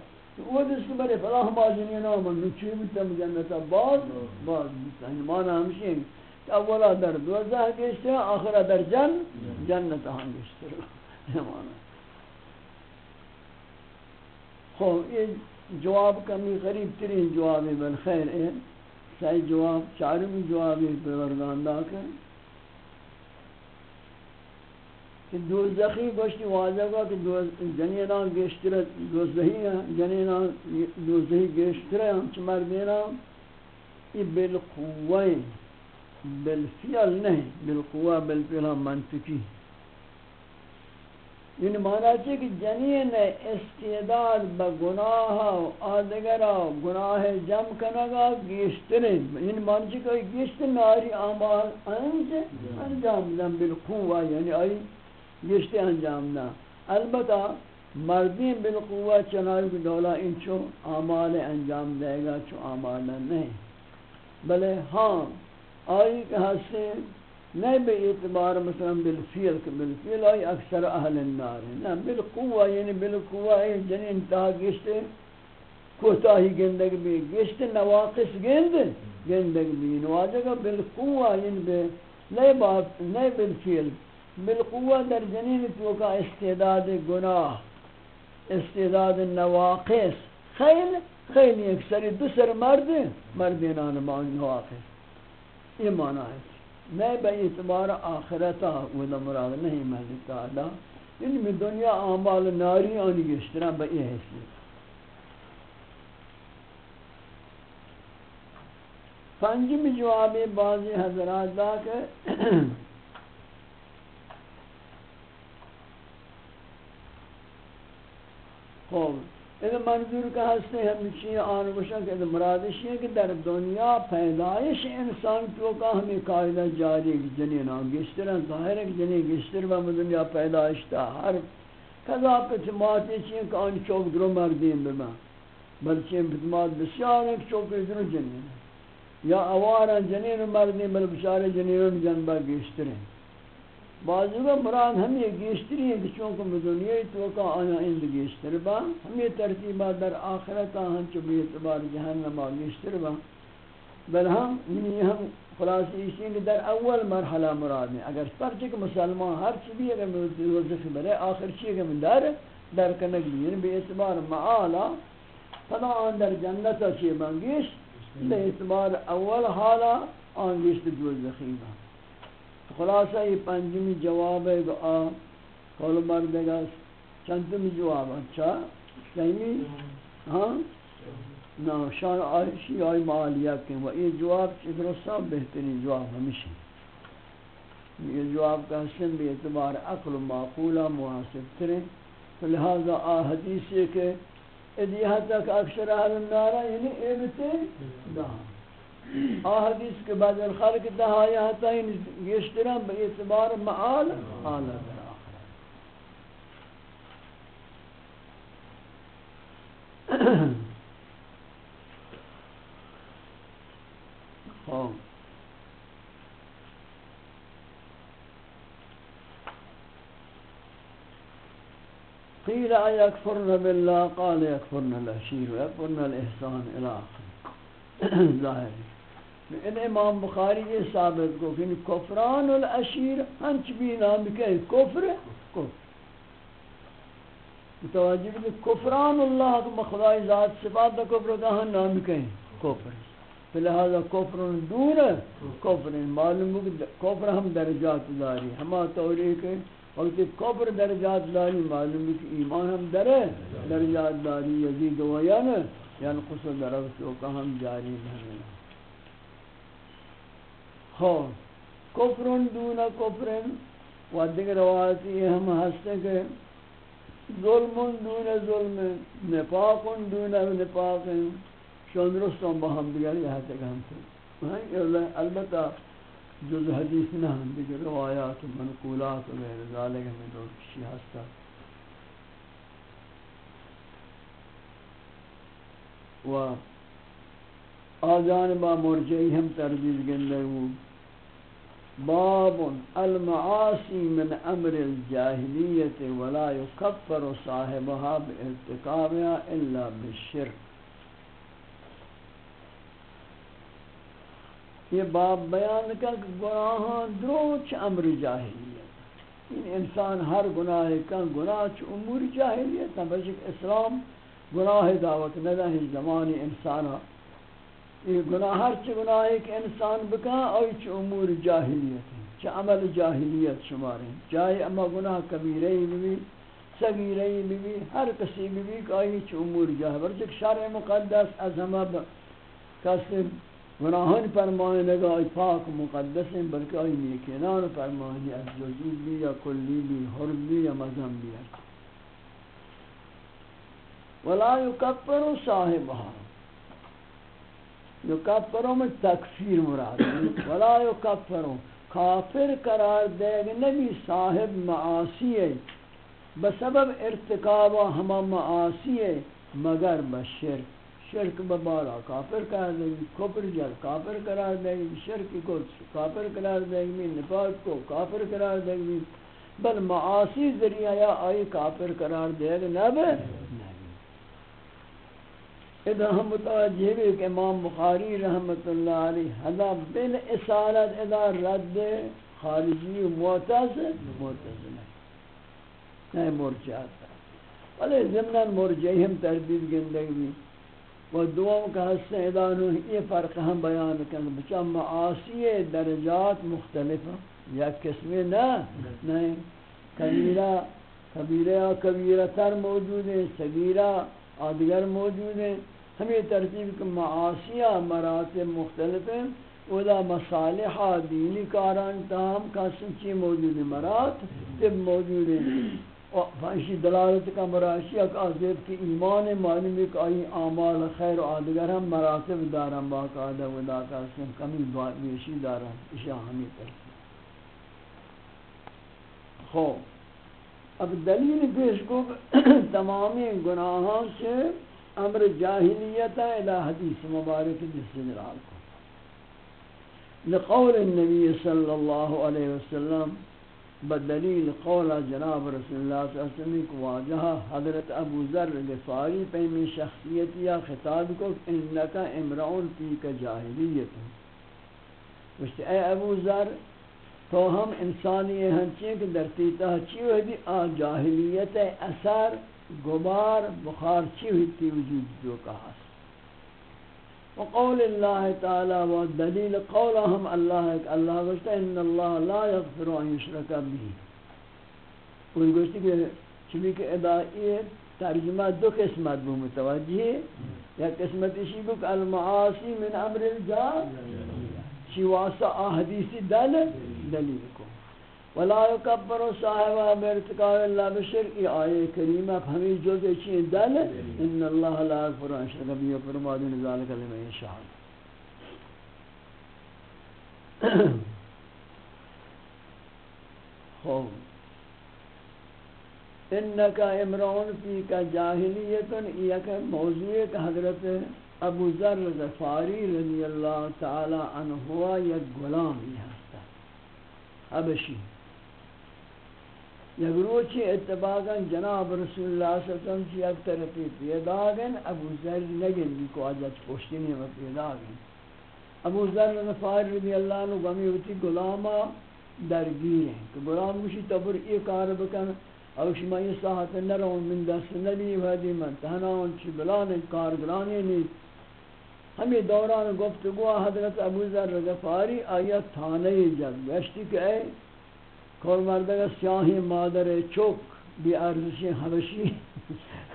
وہ دس کو بڑے فلاں باجنی نام نچی بتم جنت باز باز. یعنی ایمان ہمشی اولا در دوزہ گشتے آخر در جن جنت ہم گشتے ایمان یعنی خوب یہ جواب کمی قریب ترین جواب بل خیر ہے صحیح جواب چارمی جواب ہے پروردگان دا کر کہ دوزخی گوشتی واضح گا کہ جنینان گشتر دوزخی ہیں، جنینان دوزخی گشتر ہیں ہمچ مردینان یہ بالقوہ بالفعل نہیں، بالقوہ، بالفعل منطقی یعنی مانا چاہے کہ جنین استعداد بگناہ و آدگرہ گناہ جم کنگا گیشترین یعنی مانا چاہے کہ گیشت ناری آمال انج انجام دن بالقوہ یعنی آئی گشت انجام دن البتہ مردین بالقوہ چنائی کی دولا انچو آمال انجام دے گا، چو آمال نہیں۔ بلے ہاں آئی کہ حسن نہیں بے اعتبار مثلا بالفیل، کہ بالفیل آئی اکثر اہل النار ہے نا بالقوہ یعنی بالقوہ جنین یعنی انتہا گشتے کوتاہی گندگ بھی۔ گشت نواقص گند گندگ بھی۔ نواجہ گا بالقوہ یعنی بے نہیں بالفیل۔ بالقوہ در جنین توکا استعداد گناہ، استعداد نواقص. خیل خیلی اکثری دو سر مرد مردینان نواقص. یہ معنی ہے میں بے اعتبار آخرتا وہ مراد نہیں ملک تعالی یعنی میں دنیا اعمال ناری آنی گشترا بے حیثیت پنجم جواب بعضی حضرات دا کہ خوب اذا منظور کا ہستے ہمشی آن وشن کہ مرادش ہے کہ در دنیا پیدائش انسان تو کا ہمیں قاعدہ جاری جنین آن گشتر ظاہر ہے کہ جنین گشتر و دنیا پیدائش تا ہر کذا پتمات چین کہ آن چوک درو مردین بما بلچہ پتمات بسیار ہیں کہ چوک درو جنین یا اوارا جنین مردین، بل بشار جنین جنبہ گشتر ہیں۔ بعضی کا مراد ہم یہ گیشتری ہیں کہ چونکہ مدنیای تو آیا اند گیشتر با، ہم یہ ترتیبہ در آخرتا ہم چوبی اعتبار جہنم گیشتر با۔ بل ہم یعنی ہم خلاصی اسی ہیں کہ در اول مرحلہ مراد ہیں۔ اگر پرچہ کہ مسلمان ہر چیزی اگر وظف برے آخر چیئے کہ من در در کنگ لی یعنی بے اعتبار معالا فدا آن در جنتا چیئے بانگیش بے اعتبار اول حالا آن گیشت دو زخیبہ خلاصہ یہ پنجمی جواب ہے کہ آ کول مردگا چندمی جواب اچھا سہمی ہاں؟ نا شان آئیشی آئی معالیہ کے و یہ جواب چدرسا بہترین جواب ہمیشہ یہ جواب کا حسن بھی اعتبار عقل و معقولہ مناسب ترے لہذا آ، حدیث ہے کہ ادیہ تک اکثر اہل النارا یعنی ایبتے دہاں۔ حدیث کے بعد الخلق دہایا ہتا ہے گشترا بے اعتبار معال آلہ در آخر ہاں۔ قيل أيكفرن بالله قال يكفرن الأشير ويكفرن الإحسان إلى آخر۔ ظاهر ان امام بخاری یہ ثابت کو کہ یعنی کفران الاشیر ہنچ بھی نام کہ کفر کفر. متوجہ کہ کفران اللہ کو خدای ذات صفات کا کفر کا نام کہ کفر. لہذا کفر دور کفر معلوم ہے کہ کفر ہم درجات داری ہما توری کہ وقت کفر درجات داری، معلوم ہے کہ ایمان ہم در درجات داری یزید و یعنی یعنی ینقص درجات کا ہم جاری ہیں. ہو کفرن دون کفرن و دیگر روایتی ہم ہستے کہ ظلم دون ظلم نفاق دون نفاق شون رستم با ہم دیگر یہاں تک ہم سے ہاں، البتہ جز حدیث نہ ہم دیگر روایات و منقولات و غیر ذالک ہمیں دور کشی ہستا و آجان با مرجعی ہم ترجیز گندے ہوں۔ باب المعاصی من امر الجاہلیت ولا يكفر صاحبها بارتكابها الا بالشرك یہ باب بیان کا کہ گناہاں دروچ امر جاہلیت۔ ان انسان ہر گناہ کا گناہ چ امور جاہلیت ہے بشک اسلام گناہ دعوت نہ ہے زمانی انسانہ یہ گناہ، ہر چی گناہ ایک انسان بکا اور چی امور جاہلیت ہیں چه عمل جاہلیت شماریں چاہے اما گناہ کبیرے بھی، صغیرے بھی، ہر کسی بھی کہ آئی چه امور جاہ۔ ورچک شرع مقدس از ہمہ کسی گناہان فرمائے لگا آئی پاک مقدس ہیں، بلکہ آئی نیکنان فرمائے از جزئی بھی یا کلی بھی، حرم بھی یا مذہم بھی ولا یکفر صاحبها یکفر میں تکفیر مراد ولا یکفر کافر قرار دے نبی صاحب معاصی ہے۔ بسبب ارتکاب ہم معاصی ہے، مگر بشرک شرک۔ ببارا کافر قرار دے گی کفر جل۔ کافر قرار دے گی شرک کو کافر قرار دے گی نفاق کو۔ کافر قرار دے گی بل معاصی ذریعہ یا آئی کافر قرار دے گی نب اذا ہم متوجہ بھی کہ امام بخاری رحمت اللہ علیہ حدا بل اصالت اذا رد خارجی و معتز معتز نہیں مرجعات ولی ضمن مرجعہم تردید گندگی بھی و دوم کا حصہ ادانو یہ فرق ہم بیان کریں بچہ معاصی درجات مختلف یا قسمیں نہ، نہیں۔ کبیرہ کبیرہ کبیرہ تر موجود ہیں، صغیرہ آدگر موجود ہیں۔ ہمیں ترتیب کے معاشیہ مراتب مختلف ہیں۔ ادا مصالحہ دینی کاران تام کا سنچی موجود ہیں مراتب موجود ہیں۔ فانشی دلالت کا مراشی اک آزیب کی ایمان معلوم ایک آئی آمال خیر و آدگر ہم مراتب دارم باقاعدہ ودا کا سن کمی بیشی دارم اشیاء ہمیں ترتیب۔ خوب۔ اب دلیل پیش کو تمامی گناہوں سے امر جاہلیت الى حدیث مبارک جلال کو لقول النبی صلی اللہ علیہ وسلم بدلیل قول جناب رسول اللہ صلی اللہ علیہ وسلم کو واجہ حضرت ابو ذر غفاری پہ من شخصیت یا خطاب کو انکا امرعون فی کا جاہلیت وشتی اے ابو ذر تو ہم انسانی ہنچیں کہ در تیتا چیو ہے دی آ جاہلیت اثر غبار بخار چی ہوئی تھی وجود جو کہا وقول اللہ تعالی و دلیل قولہم اللہ ہے کہ اللہ گوشتا ان اللہ لا یغفر ان یشرک بھی ان گوشتی کہ چلی کہ ادائی ترجمہ دو قسمت بو متوجہ یا قسمت اسی بک المعاصی من امر الجار شی واسع احادیثی دل۔ دلیل کو ولا يكبر صاحب ارتكاب الا بشرك آیه کریمہ ہمیں جو کہ چین دل؟ ان الله لا يغفر ان شرك به ويغفر دون ذلك لمن يشاء خوب انکا امرون فی کا جاہلیتن ایک موضوع حضرت ابو ذر غفاری رضی اللہ تعالی عنہ ہوا یک غلام ہی حبشی یک روچی اتباقا جناب رسول اللہ صلی اللہ علیہ وسلم چی یک طرفی پیداغن ابو ذر نگن بھی کو آجا پوشتنی و پیداغن ابو ذر نفار رضی اللہ عنہ گمی ہوتی غلاما درگیر ہیں۔ کہ غلام گوشی تبر ای کار بکن او شما یہ ساحت نرون من دست نبی و حدی من تہنان چی بلان کار بلانی نیت ہمیں دوران گفتگو حضرت ابو ذر غفاری آیت تھانے جد گشتی کہ اے کول مردگا سیاہی مادر چوک بی ارزشی حبشی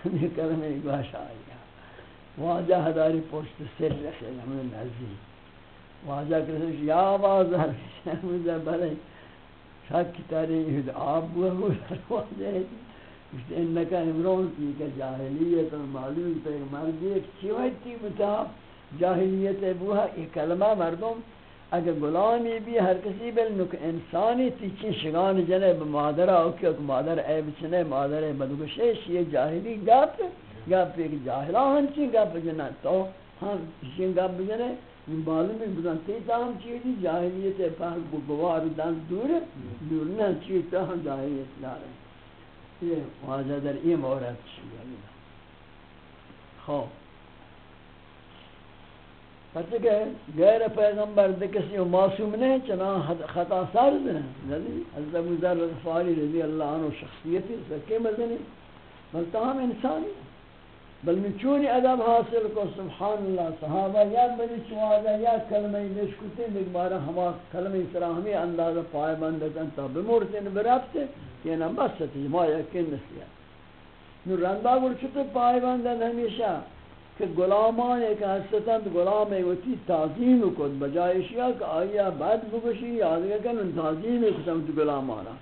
می کرم ایک باش آیا۔ واجہ ہداری پوشت سر رکھے ہمیں نزدیک۔ واجہ کرسوش یا بازر شہمزہ بلے شک کی تاریخ آب بوا بوا واجہ ہے اس انکا امرون کی کہ جاہلیت اور معلوم پیغ مردی ایک چیویتی بتا جاہلیت بوہا یہ کلمہ مردم، اگر غلامی بھی ہر کسی بل نک انسانی تیچی شگان جنے بمادرہ اوکی اک مادر عیب چنے مادر بدگشش، یہ جاہلی گپ گپ ایک جاہلہ ہنچی گپ جنا تو ہم شین گپ جنے معلوم ہے بزن تیتا ہم چیزی، جاہلیت پاک گوار دن دور دور نہ چیتا ہم جاہلیت دارے یہ واجہ در یہ مورد شگلی خوب پتہ کہ غیر پیغمبر دے کسی معصوم نہیں چنا خطا سار دے حضرت ابو ذر غفاری رضی اللہ عنہ شخصیت سکے مزنی بل تمام انسانی بل میں چونی ادب حاصل کو سبحان اللہ صحابہ یا بنی چوازہ یا کلمہ نشکتے دیکھ بارا ہما کلمہ سرا ہمیں اندازہ پائے بندکن تا بمورتے نبرابتے یہ نہ بس تی ما یقین نسیا نو رندا گل چھتے پائے بندن ہمیشہ کہ غلامان ایک حسطند غلام ایوتی تعظیم کد بجائے اشیاء کہ آیا بعد بگشی یاد گکن تعظیم کتم تو غلامانا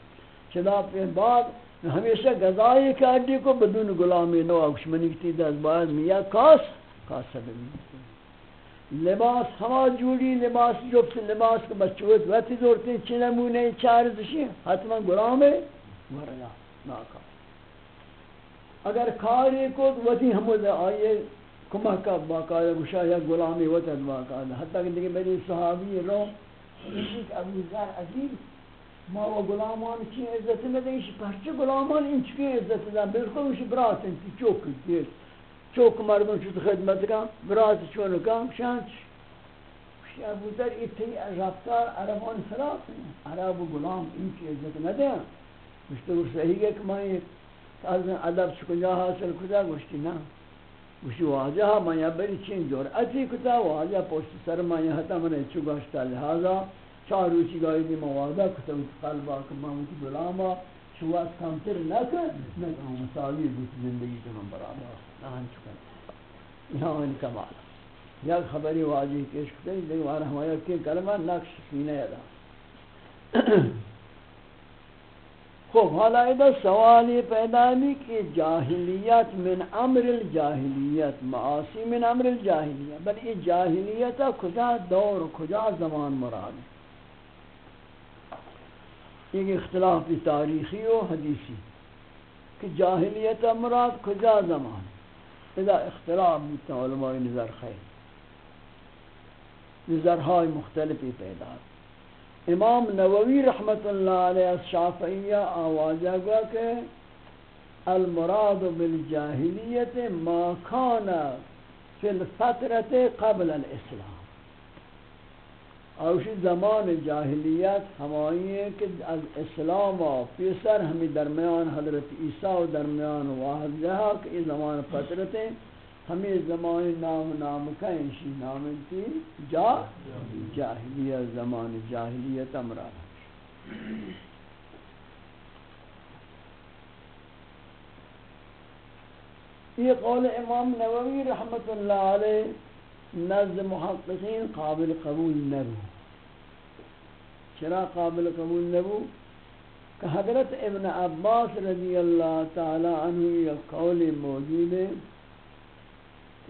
چدا پہ بعد ہمیشہ غذائی کاٹی کو بدون غلامی نو اکشمنی کی تید از باید میا کاس کاس سبب لباس ہما جوڑی لباس جو لباس کے بچوت وقتی دورتے چھ نمونے چار دشی حتما غلام ہے ناکا اگر کاری کو وقتی ہمود آئیے کمہ کا باقاعدہ گشا یا غلامی وطن باقاعدہ حتی کہ دیکھیں میری صحابی رو ابو ذر عزیز ما و غلامان کی عزت نہ دیں پرچ غلامان ان کی عزت نہ بالکل اس برات ان کی چوک دی چوک مردوں چھ خدمت کا، برات چون کا، شانچ۔ شیا بوتر ایتھی رفتار عربان خلاف عرب و غلام ان کی عزت نہ دیں۔ مشتور صحیح ہے کہ میں از ادب شکنجا حاصل کدا گوشتی نا۔ گوشتی واجہ میں یا بری چین جور اتی کتا واجہ پوشت سر میں یا حتا من چوگاشتا لہذا چار روچی گاہی دی موادہ کتا قلبا کہ میں ہوتی غلاما شواز کمتر نکن نکن مساوی بود زندگی کے من برابر نہن چکن یہاں ان کمال یا خبری واجی کیش کتے دیکھ بارا ہمارا کی کلمہ نقش سینے ادا خوب حالا ادھا سوالی پیدا بھی کہ جاہلیت من امر الجاہلیت معاصی من امر الجاہلیت بل یہ جاہلیت کجا دور کجا زمان مراد؟ ایک اختلاف تاریخی و حدیثی. کہ جاہلیت مراد کجا زمان؟ اذا اختلاف بیتا علماء نظر خیر. نظرهای مختلفی پیدا امام نووی رحمت اللہ علیہ شافعیہ آوازہ گا کہ المراد بالجاہلیت ما کان فی الفترت قبل الاسلام۔ اوشی زمان جاہلیت ہمائی ہے کہ از اسلام و پیسر ہمیں درمیان حضرت عیسیٰ و درمیان واحد جہا کہ زمان فترت ہے ہمیں زمان نام نام کا انشی نام تھی جا جاہلیت زمان جاہلیت امران یہ قول امام نووی رحمت اللہ علیہ نزد محققین قابل قبول نبو چرا قابل قبول نبو کہ حضرت ابن عباس رضی اللہ تعالی عنہ یہ قول موجود ہے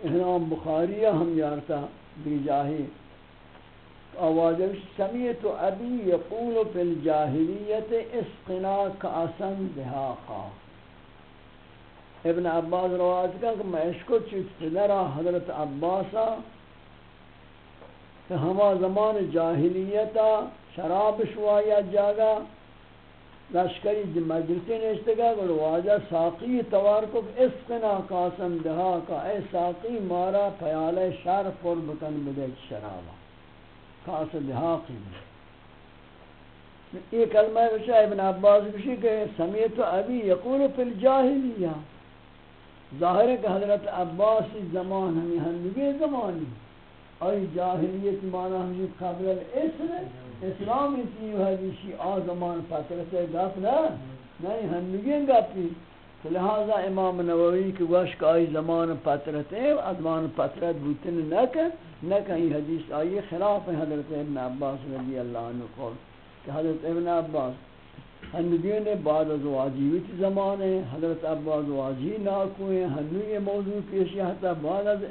امام بخاریہ ہم یارتا بھی جاہی۔ آوازش سمیت ابی یقول فی الجاہلیت اسقنا کاسن دہاقا۔ ابن عباس روایت کا کہ میں اشکو چیز پدرہ حضرت عباسا کہ ہما زمان جاہلیتا شراب شوایا جاگا لشکری مجلسی نشتگا کہ واجہ ساقی توار کو اسقنا قاسم دہا کا، اے ساقی مارا پیال شر پر بکن بدے شرابا۔ قاسم دہا قیمت یہ کلمہ ہے ابن عباس کشی کہ سمیت ابی یقول فی الجاہلیہ۔ ظاہر ہے کہ حضرت عباس زمان ہمیں ہنگے زمانی۔ آئی جاہلیت مانا ہمیں قبل الاسم اسلام اسی حدیثی آ زمان فترت گف نا، نہیں ہنگے گفی لہذا امام نووی کی وشک آئی زمان فترت ہے ادمان فترت بوتن نکن نکن یہ حدیث آئی خلاف حضرت ابن عباس رضی اللہ عنہ قول کہ حضرت ابن عباس ہندوین بعد از واجیویت زمان ہے حضرت عباس واجی ناکو ہیں موضوع پیشی حتی بعد از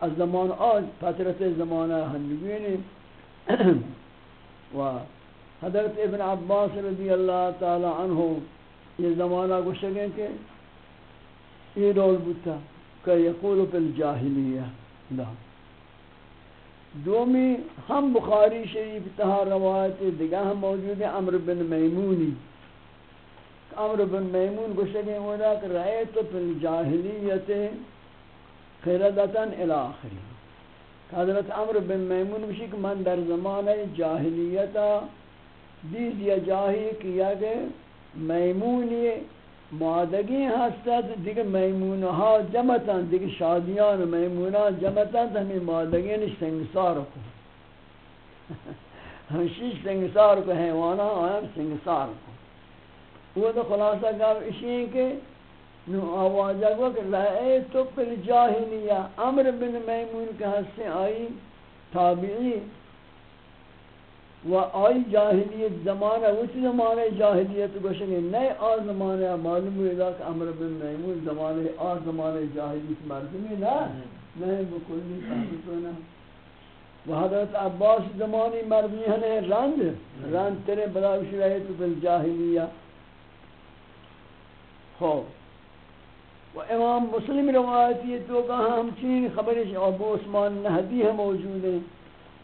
از زمان آج فترت زمانہ ہندوین و حضرت ابن عباس رضی اللہ تعالی عنہ یہ زمانہ کو کہ یہ رول بتا کہ یقول پی الجاہلیہ. لا. دومی ہم بخاری شریف تہا روایت دیگا ہم موجود ہیں عمر بن میمونی. عمر بن میمون گوشتیں ہونا کہ رأیت فی الجاہلیت خردتا الاخری حضرت عمر بن میمون بشی کہ من در زمان جاہلیتا دید یا جاہی کیا کہ میمونی مادگی ہستت دیگه میمونه ها جمعتن، دیگه شادیان میمونه جمعتن ہمیں مادگی نے سنگسار کو ہمشی سنگسار کو حیوانا آیا سنگسار کو وہ تو خلاصہ گاو اسی کہ نو آوازہ کو کہ رأیتو پل جاہلیہ امر بن میمون کے حصے آئی تابعی و آئی جاہلیت زمانہ اس زمانہ جاہلیت گوشنگی نئے آ زمانہ معلوم ہوئی کہ امر بن میمون زمانہ آ زمانہ جاہلیت مردمی نا؟ نہیں بکلی فہمت ہونا و حضرت عباس زمانی مردمی ہنے رند؟ رند تیرے بلاوش رہے تو پھر جاہلیہ۔ خوب و امام مسلم روایتی تو کہاں ہم چین خبرش ابو عثمان نہدی ہے موجود ہیں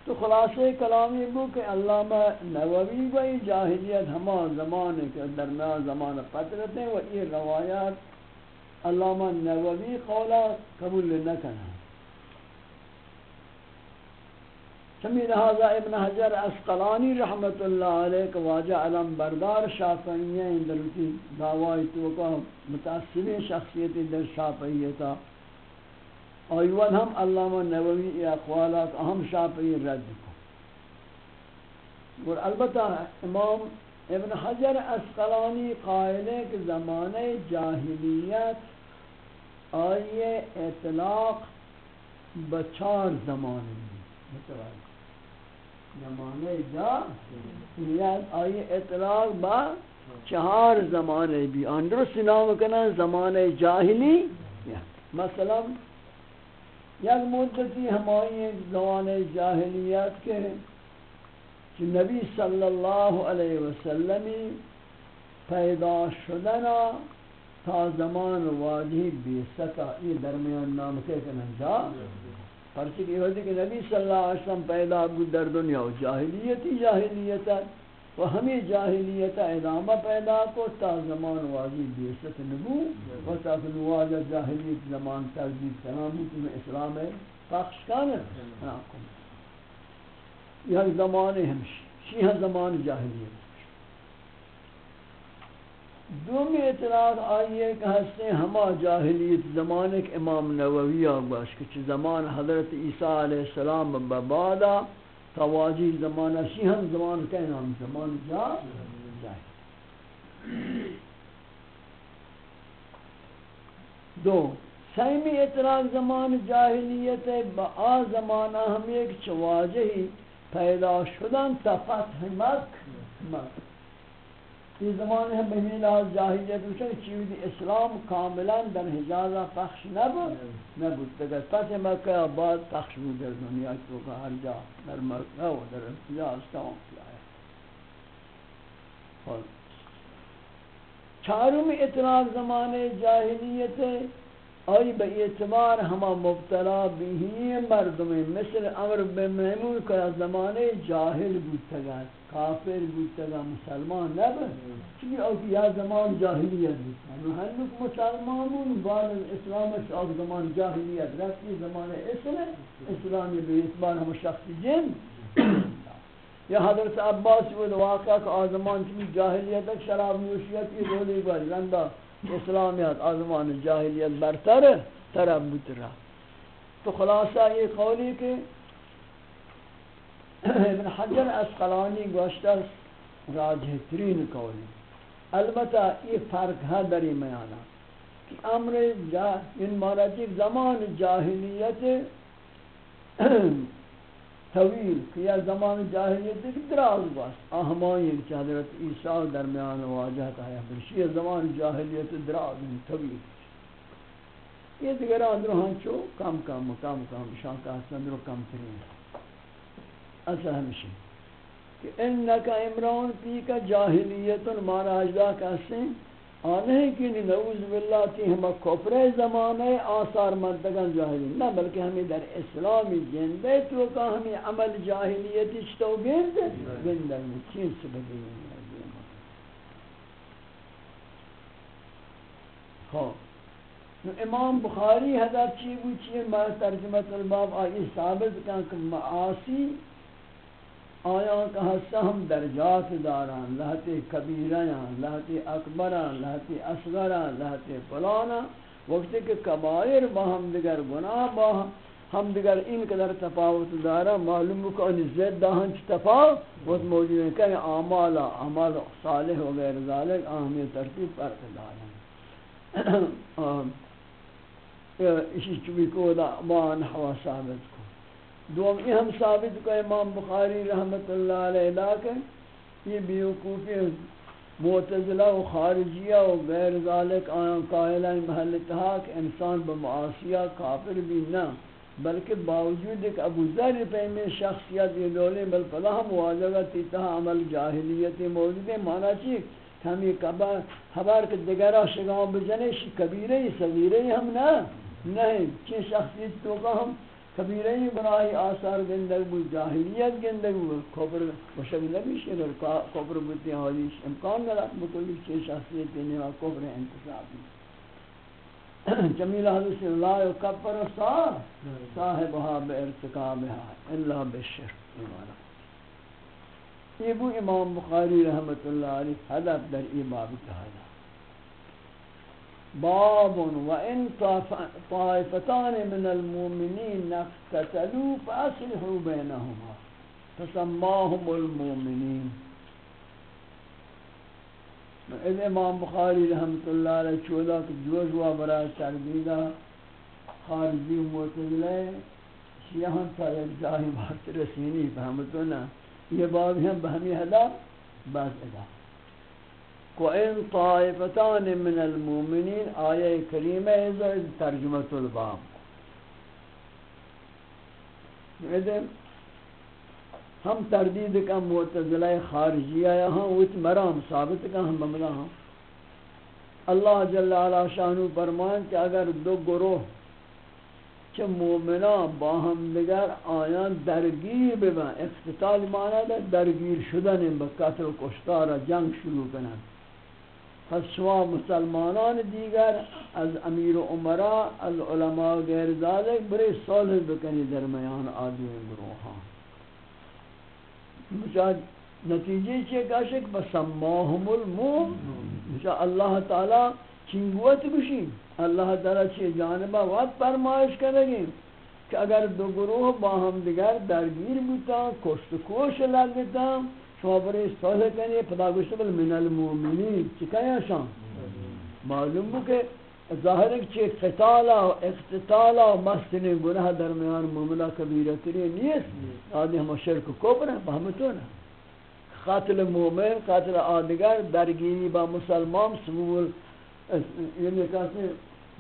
تو خلاصہ کلام یہ بو کہ علامہ نووی وی جاہلیت ہما زمان کے درمیان زمان پترت ہیں و یہ روایات علامہ نووی قولا قبول نہ کرنا چمی لہذا ابن حجر اسقلانی رحمت اللہ علیہ کہ واجہ علم بردار شافعیین دلتی دعوائی توقع متاثرین شخصیتی در شافعیتا ایوان ہم علامہ نووی اقوالات اہم شافعی رد کو۔ اور البتہ امام ابن حجر اسقلانی قائل ہے کہ زمانہ جاہلیت آئیے اطلاق بچار زمانے زمانے جاہلیت آئیے اطلاق با چہار زمانے بھی۔ اندرس نام کنا زمانے جاہلی۔ مثلا یک مدتی ہمائی زمان جاہلیت کے۔ کہ نبی صلی اللہ علیہ وسلم پیدا شدنا تا زمان واجی بی سکا یہ درمیان نام کے کنن جا۔ پرچہ یہ ہوتی کہ نبی صلی اللہ علیہ وسلم پیدا بود در دنیا و جاہلیتی جاہلیت ہے۔ و ہمیں جاہلیت ادامہ پیدا کو تا زمان واجی بیست نبو و تا نواجہ جاہلیت زمان تردید کنامی تم اسلام پخش کانا ہاں، یہ زمان ہمشی، شیح زمان جاہلیت۔ دومی اعتراض آئیے کہ ہستے ہما جاہلیت زمان ایک امام نووی آگواش کہ زمان حضرت عیسیٰ علیہ السلام ببادا تواجی زمانہ شیہن زمان کے نام زمان جا جائے دو، سیمی اطلاق زمان جاہلیت با آ زمانہ ہم ایک چواجہی پیدا شدن تا فتح مک مک۔ یہ زمان ہے بہمی آز جاہلیت وچن چیوید اسلام کاملا در حجازہ پخش نبود نبود. تگر فتح مکہ آباد پخش بود، در دنیا تو کا ہر جا در مکہ و در حجاز تمام کیا ہے. چاروں میں اطلاق زمان جاہلیت آئی با اعتبار ہما مبتلا بھی مردم مثل امر بن محمود کا زمان جاہل بودتا گا کافر بودتا گا مسلمان نبا چلی اوکی یا زمان جاہلیت بودتا یعنی ہنک مسلمانون بعد اسلام شاک زمان جاہلیت رفتی، زمان اسلام اسلامی بے اعتبار ہم شخص جن. یا حضرت عباس وہ واقعہ کہ آزمان چلی جاہلیت شراب نوشیت کی رولی باری رندہ اسلامیت آزمان جاہلیت برتر طرف بودرا تو خلاصہ یہ قولی کہ ابن حجر اسقلانی گوشتہ راجہ ترین قولی. البتہ یہ فرق ہے دری میانا کہ امر جا ان زمان جاہلیت طویل، کہ یا زمان جاہلیت ایک دراز باس اہمائی کہ حضرت عیسیٰ درمیان واجہت آیا برشی زمان جاہلیت دراز طویل. یہ دیگر اندرو ہنچو کم کم کم کم شان کا اندرو کم ترین اصلا ہمشی کہ انکا عمران پی کا جاہلیت مانا اجدا کہتے ہیں آنے کی نعوذ باللہ کی ہم کفر زمانے آثار منتگان جاہلی نہ بلکہ ہمیں در اسلامی جندے تو کا ہمیں عمل جاہلیتی چھتو گند گندر میں چین سے بدی خوب ہاں۔ امام بخاری حضرت چی بو چی میں ترجمت الباب آئی ثابت کہاں کہ معاصی آیا کہ حصہ ہم درجات داران لہت کبیران لہت اکبران لہت اصغران لہت فلانان. وقتی کہ کبائر با ہم دیگر گناہ با، ہم دیگر این قدر تفاوت دارا، معلوم کو ان زد دہن چی تفاوت موجود ہے کہ اعمال اعمال صالح و غیر ذالک اہمی ترتیب پر دارا۔ اسی چوی کو دا مان حوا ثابت کو دوم یہ ہم ثابت کو امام بخاری رحمت اللہ علیہ لیکن یہ بیوقوفی معتزلہ و خارجیہ و غیر ذالک آیاں قائلہ محل تحاک انسان بمعاصیہ کافر بھی نہ، بلکہ باوجود ایک ابو ذر پہ میں شخصیت یہ دولے، بل فلاح مواجبہ تیتا عمل جاہلیت موجود ہے مانا چی؟ ہم یہ کبا خبر کہ دگرہ شگاؤں بجنے کبیرے صغیرے ہم نہ، نہیں، چی شخصیت تو کا ہم کبیرہ گناہی آثار گندگ بو، جاہلیت گندگ بو، کفر مشک نبیش اگر کفر بوتی حالیش امکان نہ رکھ بکلی چی شخصیت دینے و کفر انتصابی جمیل حدیث اللہ و کفر صاحبها بارتقابها الا بالشر یہ بو امام بخاری رحمت اللہ علیہ، حدب در ای باب کہا باب وإن طائفتان من المؤمنين اقتتلوا فأصلحوا بينهما فسماهم المؤمنين اذ امام بخاری رحمت اللہ علیہ چودا کہ جوش ہوا برای تردیدہ خارجی معتدلے شیعان تا ایک جاہی بات رسینی فهمتو نا یہ باب ہم بہمی حدا بات ادا. وَإِن طَائِفَتَانِ مِنَ الْمُؤْمِنِينَ، آیہ کریمہ ہے ترجمۃ الباب ہم تردید کا معتزلہ خارجیہ یہاں وچ مرام ثابت کا ہم بملا ہاں. اللہ جل علا شانو فرمان کہ اگر دو گروہ چه مومنان با هم دیگر آیان درگیر ببن، اقتتال معنی درگیر شدن به قتل و کشتار جنگ شروع کنند پس شما مسلمانان دیگر، از امیر و عمراء از علماء غیر ذالک بری صلح بکنی در میان آدمی گروہاں مجھاد نتیجے چھے کاشک؟ بسماہم الموم مجھا اللہ تعالی چنگوت گوشی اللہ تعالی چھے جانبہ وقت فرمائش کرنگی کہ اگر دو گروہ باہم دیگر درگیر بوتا کشت کوش لگتا شما برای صلح کنی پدا گوشت بل من المؤمنین چکایا شان معلوم بو کہ ظاہر ہے کہ قتالا و اقتتالا و مستن گناہ درمیان مومنہ کبیرہ تری نیست. آدھی ہم شرک کبر ہیں بہمتون ہیں قاتل مومن، قاتل آدگر، درگیری با مسلمان سبول یعنی کہتے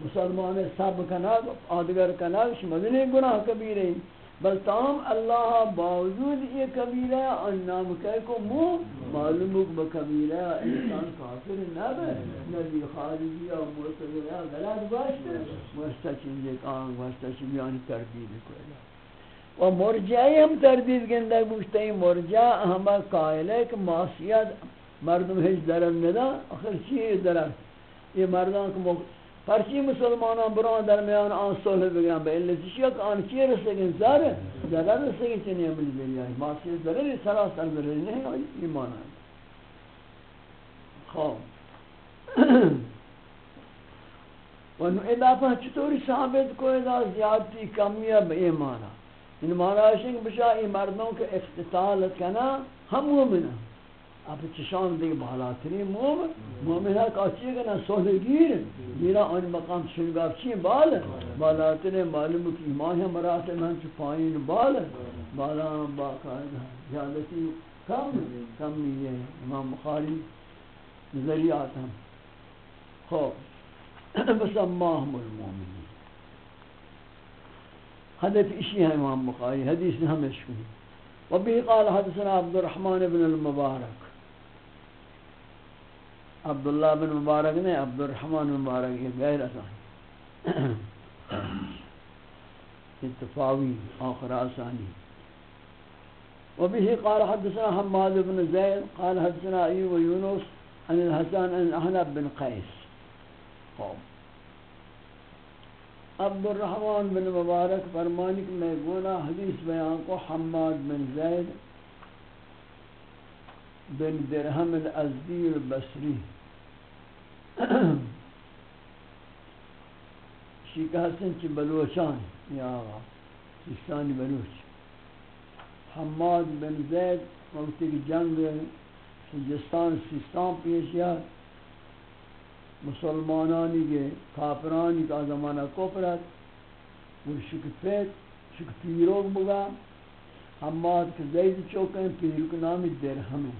مسلمان سب کناگ آدگر کناگ شمدنی گناہ کبیرہ ہیں. بل تام اللہ باوجود یہ کبیرہ ان نام کہے کو مو معلوم ہو کبیرہ انسان کافر نہ بے نبی جی خارجی یعنی اور مرتضی غلط باشتے مستچین دے کان مستچین بیان تردید کو و مرجعی ہم تردید گندہ بوشتے ہیں، مرجع ہمیں قائل ہے کہ معصیت مردم ہیچ درم ندا آخر چیئے درم یہ مردان کو پرچی مسلمانان بران درمیان آن صلح بگیرن به علتی شیعه که آن چی رسگین زره زره رسگین چنی عملی بریایی ماسی زره سراسر زره نہیں آئی ایمان آئی خواب و نو اضافه چطوری ثابت کو ادا زیادتی کمیه به ایمانا این مانا ہے کہ بشا مردوں کے اختتال کنا ہم وہ مومنہ اب چشان دیگه بالاتری مومن مومن ها کاچیه که نه گیر، میرا آن مقام شنگاف چیه بال بالاتری معلوم که ایمان هم مرات من چه پایین بال، بالا با قاعده. زیادتی کم کم نیه امام بخاری نظریات هم خب، بس اماهم المومنین حدث اشی ہے امام بخاری، حدیث ہمیں شکنی وبه قال حدثنا عبد الرحمن بن المبارك عبداللہ بن مبارک نے عبد الرحمن مبارک یہ غیر آسان اتفاوی آخر آسانی. وبه قال حدثنا حماد بن زيد قال حدثنا أيوب يونس عن الحسن عن أحنب بن قيس عبد الرحمن بن مبارک فرمانی کہ میں گونا حدیث بیان کو حماد بن زید بن درہم الازدی البصری. شیکہ چی بلوچان یا آغا سیستانی بلوچ حماد بن زید وقتی کی جنگ سجستان سیستان پیش یاد مسلمانانی کے کافرانی کا زمانہ کوپرت وہ شکفیت شکفیروگ بگا حماد کے زید چوکیں پیروک نامی درہم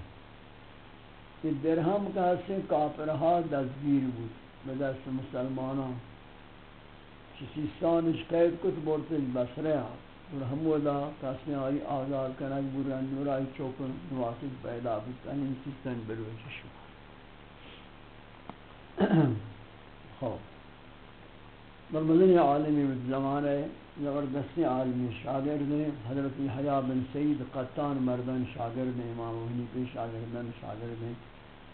کہ درہم کا سے کافرہا دزگیر بود۔ بدست مسلمانان سیستانش قید کت بورتش بسرے اور ہمودا کسی آئی آزاد کنک بورن نورائی چوکن نواسد پیدا بود۔ این سیستان بروچ شو۔ خوب برمزن عالمی بود زمانہ زبردستی عالمی شاگرد حضرت حیاء بن سید قطان مردان شاگرد امام حنیفی شاگردن شاگرد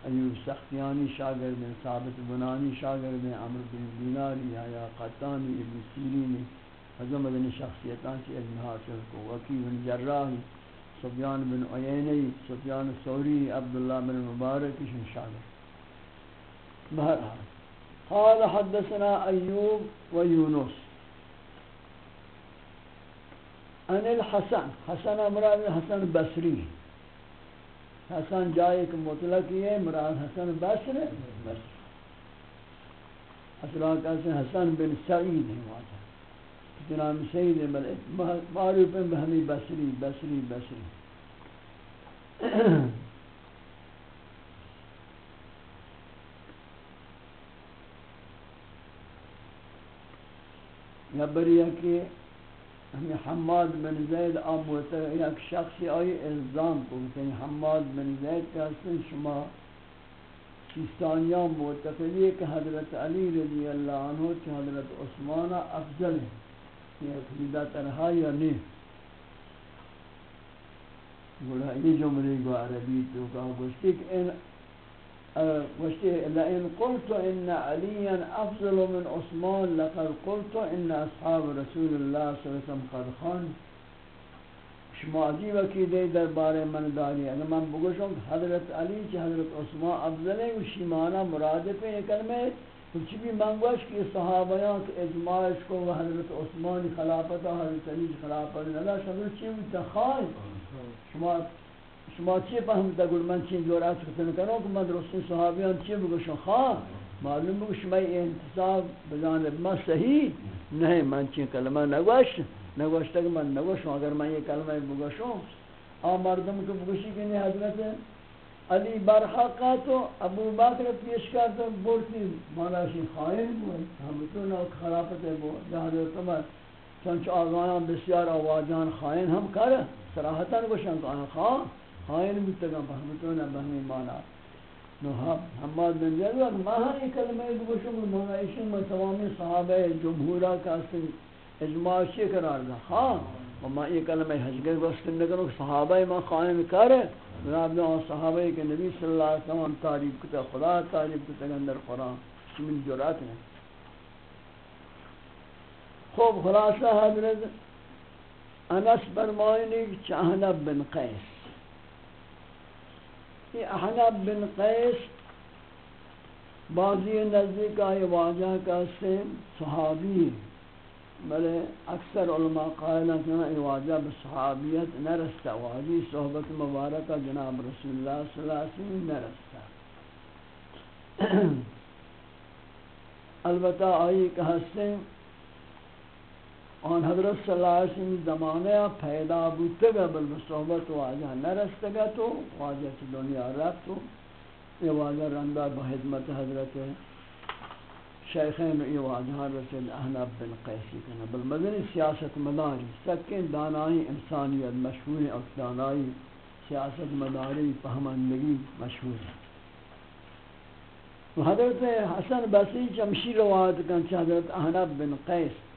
ایوب سختیانی شاگرد ثابت بنانی شاگرد عمر بن دیناری یا قطانی، ابن سیرینی حضم بن شخصیتان سے علم حاصل کو وکی بن جراحی سفیان بن عینی، سفیان سوری عبداللہ بن مبارک شن شاگرد۔ بہرحال، قال حدثنا ایوب و یونس۔ ان الحسن، حسن امراد حسن بصری۔ حسن جائے کہ مطلق یہ مراد حسن بصر بس اصلا کہتے ہیں حسن بن سعید ہے واجہ جناب سعید ہے بل معروف ہے بہمی بصری بصری بصری۔ یا بریہ کہ یعنی حماد بن زید آموتا یک شخصی آئی الزام کو کہ یعنی حماد بن زید کا سن شما سیستانیان معتقدی کہ حضرت علی رضی اللہ عنہ کہ حضرت عثمان افضل ہے یہ اقلیدہ تنہا یا نہیں گوڑا یہ جملے گو عربی تو کہا گوشتی کہ لئن قلت ان عليا افضل من عثمان، لقد قلت ان اصحاب رسول الله صلى الله عليه وسلم قد خان. شما عجیب کی دے دربار من داری. اگر من بگوشم حضرت علی چی حضرت عثمان افضل ہے اسی معنی مراد پہ یہ کلمہ ہے کچھ بھی منگوش کہ صحابیان کے اجماعش کو حضرت عثمان خلافت حضرت علی خلافت ندا شبر چی ہوتا خواہ شما شما چی فهمتا گل من چین جورا سکتن کنو که من رسول صحابیان چی بگوشن خواه معلوم بگو شما این انتصاب بجانب ما صحیح. نہیں من چین کلمہ نگوشت. نگوشتا کہ من نگوشم، اگر من یہ کلمہ بگوشم. آ مردم کو بگوشی کہ نہیں حضرت علی برحقا تو ابو بکر پیش کرد تو بورتی ماناشی خائن بود. همتون خلافت بود. حضرت عمر. چنچ آغایان بسیار آواجان خائن هم کرد صراحتا گوشن که آن خواه خائن بودتگا فهمتونا بہمی مانا۔ نو حماد بن زید وقت ماہا یہ کلمہ ایک بشم مانا ایشن میں تمامی صحابہ جمہورہ کا اصل اجماع شی قرار دا۔ خواہ و یہ کلمہ حجگر بستن نکنو صحابہ ما خائن کر جناب نے صحابہ کہ نبی صلی اللہ علیہ وسلم تعریف کتا، خدا تعریف کتا اندر قرآن۔ شمین جرات ہے۔ خوب خلاصہ، حضرت انس برمائنی چاہنب بن قیس۔ یہ احنب بن قیس بعضی نزدیک آئی واجہ کا سیم صحابی بلے اکثر علماء قائلہ کنا ای واجہ بصحابیت نرستا، واجی صحبت مبارکہ جناب رسول اللہ صلی اللہ علیہ وسلم نرستا۔ البتہ آئی کہ ہستے آن حضرت صلی اللہ علیہ وسلم زمانے پیدا بودتگا بل بصحبت واجہ نرستگا تو، واجہ چی دنیا رفت تو۔ یہ واجہ رندہ بحدمت حضرت شیخین ای واجہ رسول احناب بن قیسی کنا بل مدنی سیاست مداری سکن دانائی انسانیت مشہور اور دانائی سیاست مداری پہمندگی مشہور۔ ہے حضرت حسن بسی چمشی روایت کن حضرت احناب بن قیس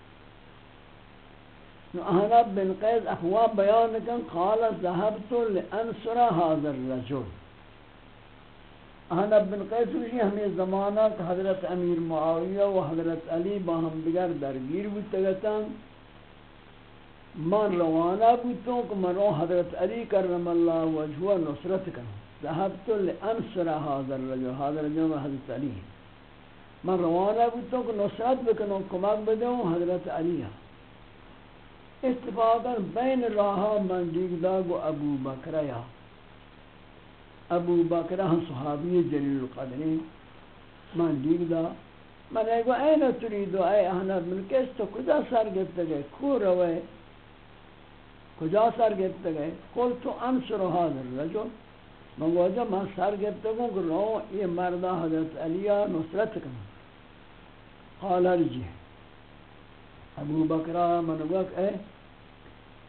احنب بن قید اخواب بیان کن، قال ذهبت لانصر هذا الرجل. احنب بن قید روشی ہمیں زمانہ کہ حضرت امیر معاویہ و حضرت علی باہم دیگر درگیر بودتا من روانہ بودتوں کہ منو حضرت علی کرم اللہ وجہو نصرت کروں ذهبت لانصر هذا الرجل هذا الرجل حضرت علی. من روانہ بودتا کہ نصرت بکنوں کمک بدوں حضرت علی. اتفاقا بین راہا من دیگ داگو ابو بکریا ابو بکرہ صحابی جلیل القدری من دیگ دا من ایگو این تریدو، اے احنب من کس تو کجا سر گفت گئے؟ کو روئے؟ کجا سر گفت گئے؟ قل تو انصر حاضر رجل من گوجا من سر گفت گئے کہ رو، یہ مردہ حضرت علیہ نصرت کنا قال رجی ابو بکرہ من گوک اے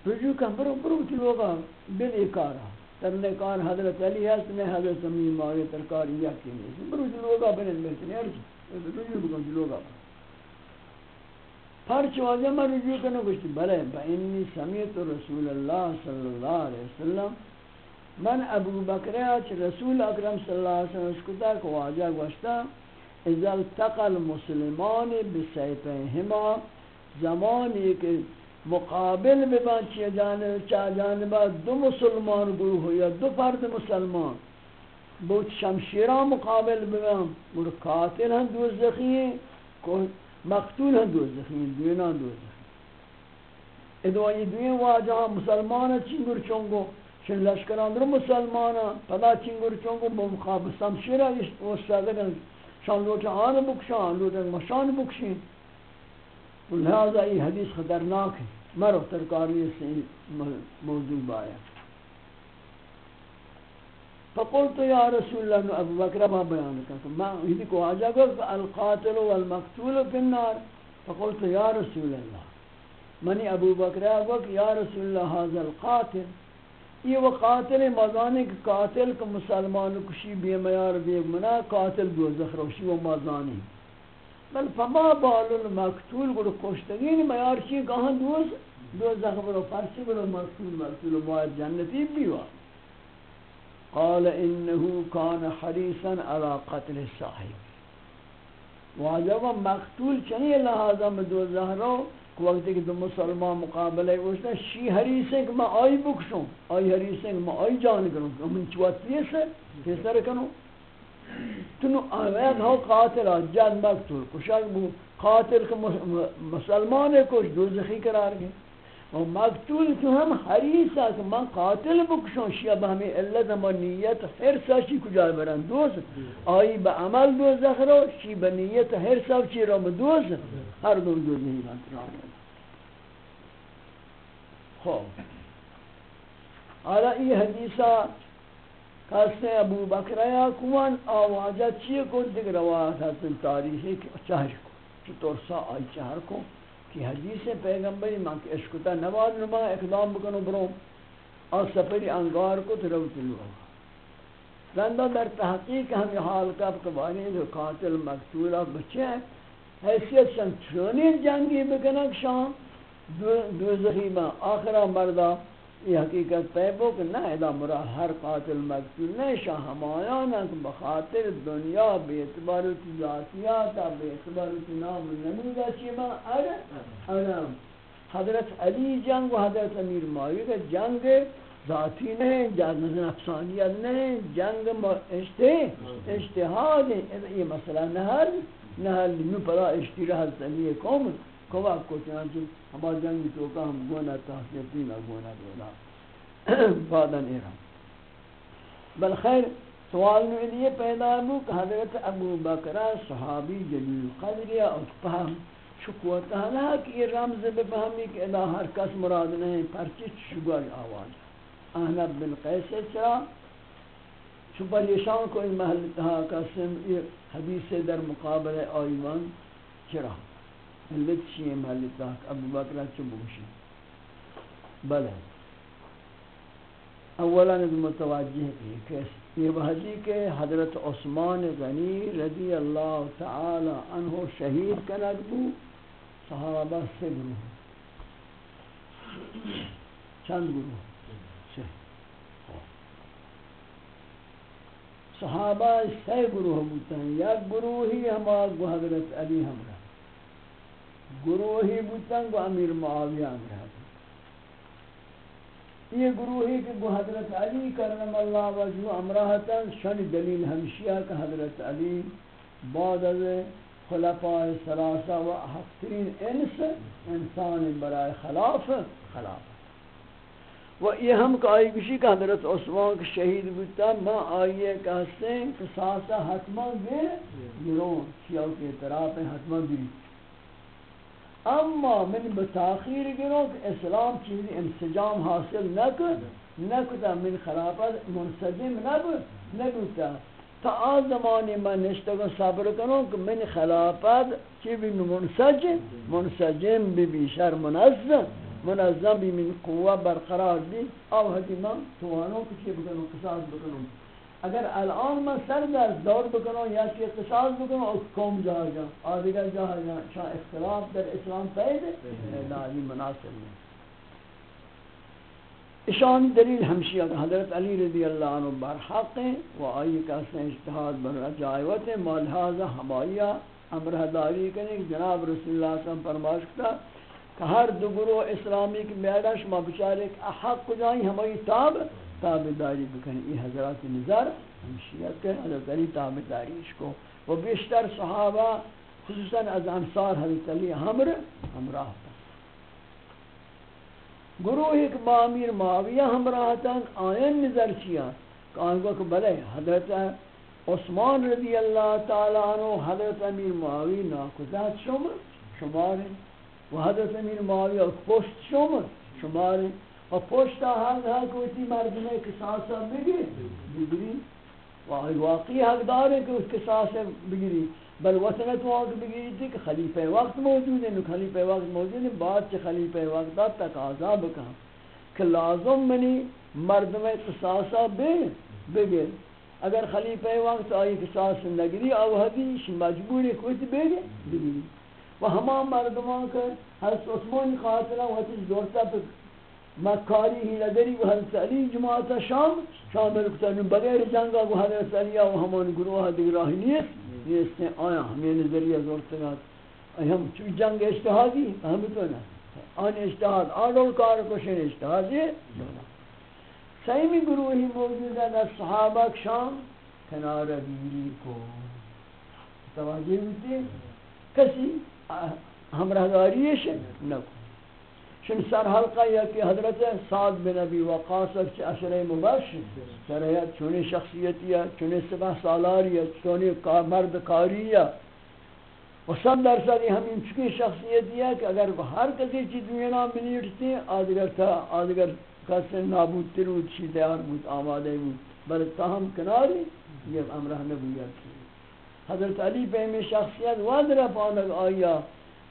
رجوع کن برو برو تی لوگا بل اکارا ترنے کار حضرت علی ہے نے حضرت امین ماوی ترکار یا کی نہیں برو تی لوگا بنن بہتنے ارجی رجوع بکن تی لوگا پرچ واجہ میں رجوع کرنے گوشتی بلے با انی سمیت رسول اللہ صلی اللہ علیہ وسلم من ابو بکر اچ رسول اکرم صلی اللہ علیہ وسلم اس کتا کو واجہ گوشتا اذا التقى المسلمان بسیفہما زمانی کہ مقابل ببان چی جانب چا جانبا دو مسلمان گروہ یا دو فرد مسلمان. بہت شمشیران مقابل ببان اور قاتل ہم دوزخی ہیں مقتول ہم دوزخی ہیں دوینان دوزخی ادوائی دوین واجہ مسلمان چنگر چونگو شن لشکران در مسلمان پدا چنگر چونگو بمقابل شمشیران وستادگن شان لوٹا آن بکشان، لوٹا مشان بکشین. لہذا یہ حدیث خطرناک ہے۔ مرو ترکاری سے موضوع بایا۔ فقلت یا رسول اللہ ابو بکر ما بیان کرتا میں ہدی کو آجا گو القاتل والمقتول فی النار۔ فقلت یا رسول اللہ۔ منی ابو بکر گو یا رسول اللہ حاضر القاتل۔ یہ وہ قاتل مزانی کہ قاتل کا مسلمان کشی بے میار بے منا قاتل دو زخروشی و مزانی بل فما بال المقتول گڑ کشتگین میار چی کہاں دوست؟ دو زخم رو فرسی برو مرسول مرسول باید جنتی بیوا. قال انه كان حريصا على قتل الصاحب واجب مقتول چنی لہذا میں دو زہرو وقتی کہ دو مسلمان مقابلہ گوشتا شی حریص ہے کہ میں آئی بکشوں آئی حریص ہے کہ میں آئی جان کروں من چوات پیسر پیسر کنوں تنو آیت ہو قاتل جد مقتول. کشاک بو. قاتل کہ مسلمان ہے دوزخی قرار گئے. و مقتول تو ہم حریص ہے کہ من قاتل بکشوں شیعہ بہمی علت ہم نیت حرسا چی کجا برن؟ دوست آئی با عمل دو زخرو شی با نیت حرسا چی رو دوست ہر دو دو نہیں بانت رہا خوب حالا ای حدیثہ کہتے ہیں ابو بکریا کون آواجہ چیئے کو دیکھ روایت حسن تاریخی چہر کو چطور سا آئی چہر کو، کہ حدیث پیغمبری ماں کہ اشکتا نواز نما اقدام بکنو برو اور سفری انگار کو تو روتی لوگا زندہ در تحقیق ہم یہ حال کا بکوانی جو قاتل مقتولہ بچے ہیں، حیثیت شن چونی جنگی بکنک شام، دو زخیمہ آخرہ مردہ یہ حقیقت پیبو کہ نہ ادا مرا ہر قاتل مقتول نہیں شاہ ہمایانا کہ بخاطر دنیا بے اعتبار تی ذاتیات بے اعتبار تی نام نمودہ چیما ارم حضرت علی جنگ و حضرت امیر معاویہ کا جنگ ذاتی نہیں جنگ نفسانیت نہیں جنگ اشتہاد یہ مسئلہ نہ حل نہ حل نو پدا اشتراح سنی قوم کمک کو چنانچہ ہما جنگی تو کا ہم گونا تحصیل دینا گونا دولا بعدا ایران۔ بل خیر، سوال نو لیے پیدا ہو کہ حضرت ابو بکرہ صحابی جلیل قدریہ اور فہم شکوت حالا کہ یہ رمز بفہمی کہ ادا ہر کس مراد نہیں پرچت شگوی آواز۔ احنب بن قیس چرا شپر یشان کو ان محل تہا قسم یہ حدیث در مقابل آئیوان چرا۔ ملت چیئے ملت تاک ابو بکرہ چو بوشی بلے اولا نظر متوجہ کی کہ یہ وحدی کہ حضرت عثمان غنی رضی اللہ تعالی عنہ شہید کنک بو صحابہ سے گروہ چند گروہ صحابہ سے گروہ بوتا ہیں یا گروہی ہمارا حضرت علی ہمارا گروہی بودن کو امیر معاویہ رہا یہ گروہی کہ وہ حضرت علی کرم اللہ وجہ امراحتا شن دلیل ہمشیہ کہ حضرت علی بعد از خلفاء سلاسہ و حفترین انس انسان برائے خلاف خلاف۔ و یہ ہم کہ آئی کشی کہ حضرت عثمان کے شہید بودتا ما آئیے کہتے ہیں کہ ساسا حتما گر گرون شیعہ کے اطراف حتما گری اما من بتاخیر گرو کہ اسلام چیزی انسجام حاصل نکد نکتا من خلافت منسجم نب نبوتا تا. آن زمانی من نشتگو صبر کنو کہ من خلافت چی بھی منسجم منسجم بی بیشر منظم منظم بی من قوة برقرار بی. او حدی من توانو کچی بکنو قصاص بکنو اگر الان من سر در دور بکنم یا چی اقتصاد بکنم از قوم جا جا آدگر جا جا، شاہ اختلاف در اسلام پیدا لالی مناسب نہیں۔ اشان دلیل ہمشیہ حضرت علی رضی اللہ عنہ برحق ہیں، و آئی کا سے اجتحاد بن رجائیوت ہے مالحاظہ ہمائیہ امرہ داری کرنے جناب رسول اللہ صلی اللہ علیہ وسلم فرماش کتا کہ ہر دو گروہ اسلامی کی بیڑش ما بچارے کہ احق کو جائیں ہمائی تاب تابداری بکنی. یہ حضرات نظر ہمشیت کے حضرت علی تابداریش کو وہ بیشتر صحابہ، خصوصاً از انصار، حضرت علی حمر ہمراہ تا گروہ ایک بامیر معاویہ ہمراہ تا آئین نظر چیا کہ آئین کو بلے، حضرت عثمان رضی اللہ تعالیٰ عنہ، حضرت امیر معاوی ناکزات شمر شمار و حضرت امیر معاویہ پشت شمر شمار و پشتا حق حق ہوتی مردمے قصاصا بگی بگری واقعی حق دار ہے کہ اس قصاصا بگری بل وطنت واقع بگری تھی کہ خلیفہ وقت موجود ہے خلیفہ وقت موجود ہے بعد چھ خلیفہ وقت دا تک عذاب کہاں کہ لازم منی مردمے قصاصا بگی اگر خلیفہ وقت آئی قصاص نگری او حدیث مجبوری کوئی بگی بگری و ہما مردمان کر حضرت عثمان خاطرہ وقتی دورتا پر مکاری ہی لگری و حضرت جماعت شام شام رکتن بغیر جنگا و حضرت و ہمان گروہ دیگر راہی نیست یہ اس نے آیا ہمیں نظریہ زور سنات ہم چوی جنگ اشتہادی ہم تو نا آن اشتہاد آڈول کار کشن اشتہادی سیمی گروہی موجود ہے صحابہ شام کنار گیری کو. توجہ ہوتی کسی ہمراہ داریش نکو چون سر حلقہ یا کہ حضرت سعد بن ابی وقاص چ اشر مبشر شریعت چونی شخصیتیا چونی سبہ سالاریا چونی مرد کاریا و سب درصد ہمیں چکی شخصیتیا کہ اگر ہر کسی چیز دنیا نام بنیٹتی آدگر تھا آدگر کس نابود ترود چی تیار بود آمادے بود. بل تاہم کناری یہ امرہ نبویت کی حضرت علی پہ میں شخصیت وادرہ پانک آیا.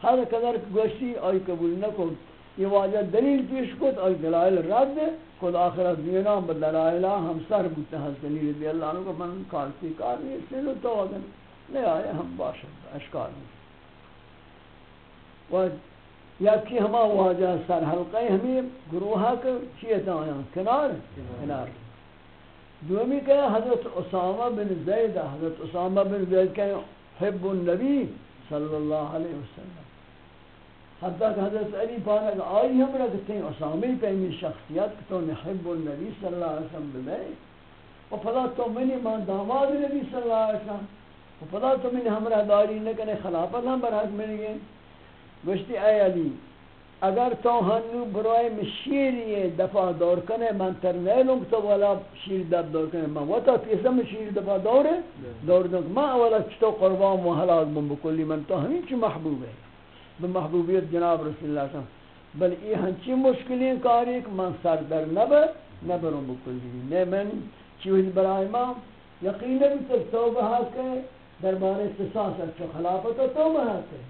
ہر قدر گوشتی آئی قبول نکن. یہ واجہ دلیل پیش کت، اور دلائل رد خود آخرت دینا بدلائلہ ہم سر بودتے ہیں دلیل رضی اللہ عنہ کو من کارتی کار نہیں سنو تو آدم لے آئے ہم باشد، اشکال نہیں۔ و یکی ہما واجہ سر حلقہ ہمیں گروہا کر چیتا آیا، کنار کنار۔ دومی کہا حضرت اسامہ بن زید، حضرت اسامہ بن زید کہا حب النبی صلی اللہ علیہ وسلم۔ حتی کہ حضرت علی پاک آئی ہم رکھتے ہیں اسامی پہمی شخصیت کہ تو نحب النبی صلی اللہ علیہ وسلم بلے و پدا تو منی من داماد نبی صلی اللہ علیہ وسلم و پدا تو منی ہمراہ داری نکنے خلافت ہم برحق منی گئے گوشتی اے علی اگر تو ہنو برای مشیری دفع دور کنے من تر نیلوں تو والا شیر دب دور کنے من وطا پیسم شیر دفع دور دور دور من اولا چطو قربان محلات من بکلی من تو ہمین چی محبوب ہے۔ بمحبوبیت جناب رسول اللہ صلی اللہ علیہ وسلم. بل یہ ہنچی مشکلیں کاری کہ من سر در نبر نبروں بکلی نہیں من چیوز برای ما؟ یقین بھی تو توبہ ہے دربار ہے چو خلافت توبہ ہے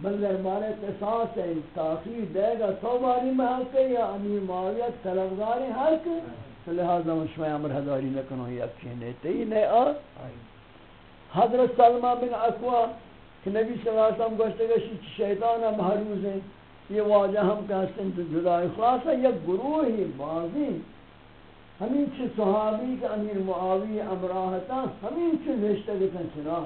بل دربار اقتصاص ہے تاخیر دے گا توباری محق ہے یا امیر معاویت طلبگاری حق لہذا مشمع امر حضاری لکنو یک چینے تی نہیں آ. حضرت سلمہ بن اقوہ کہ نبی صلی اللہ علیہ وسلم گوشتے گا شیطان محروز ہیں یہ واجہ ہم کہتے ہیں تو جدائی خلاصہ یک گروہ ہی بازی ہمیں چھ صحابی کا امیر معاوی امراہتا ہمیں چھ نشتہ گتن چنا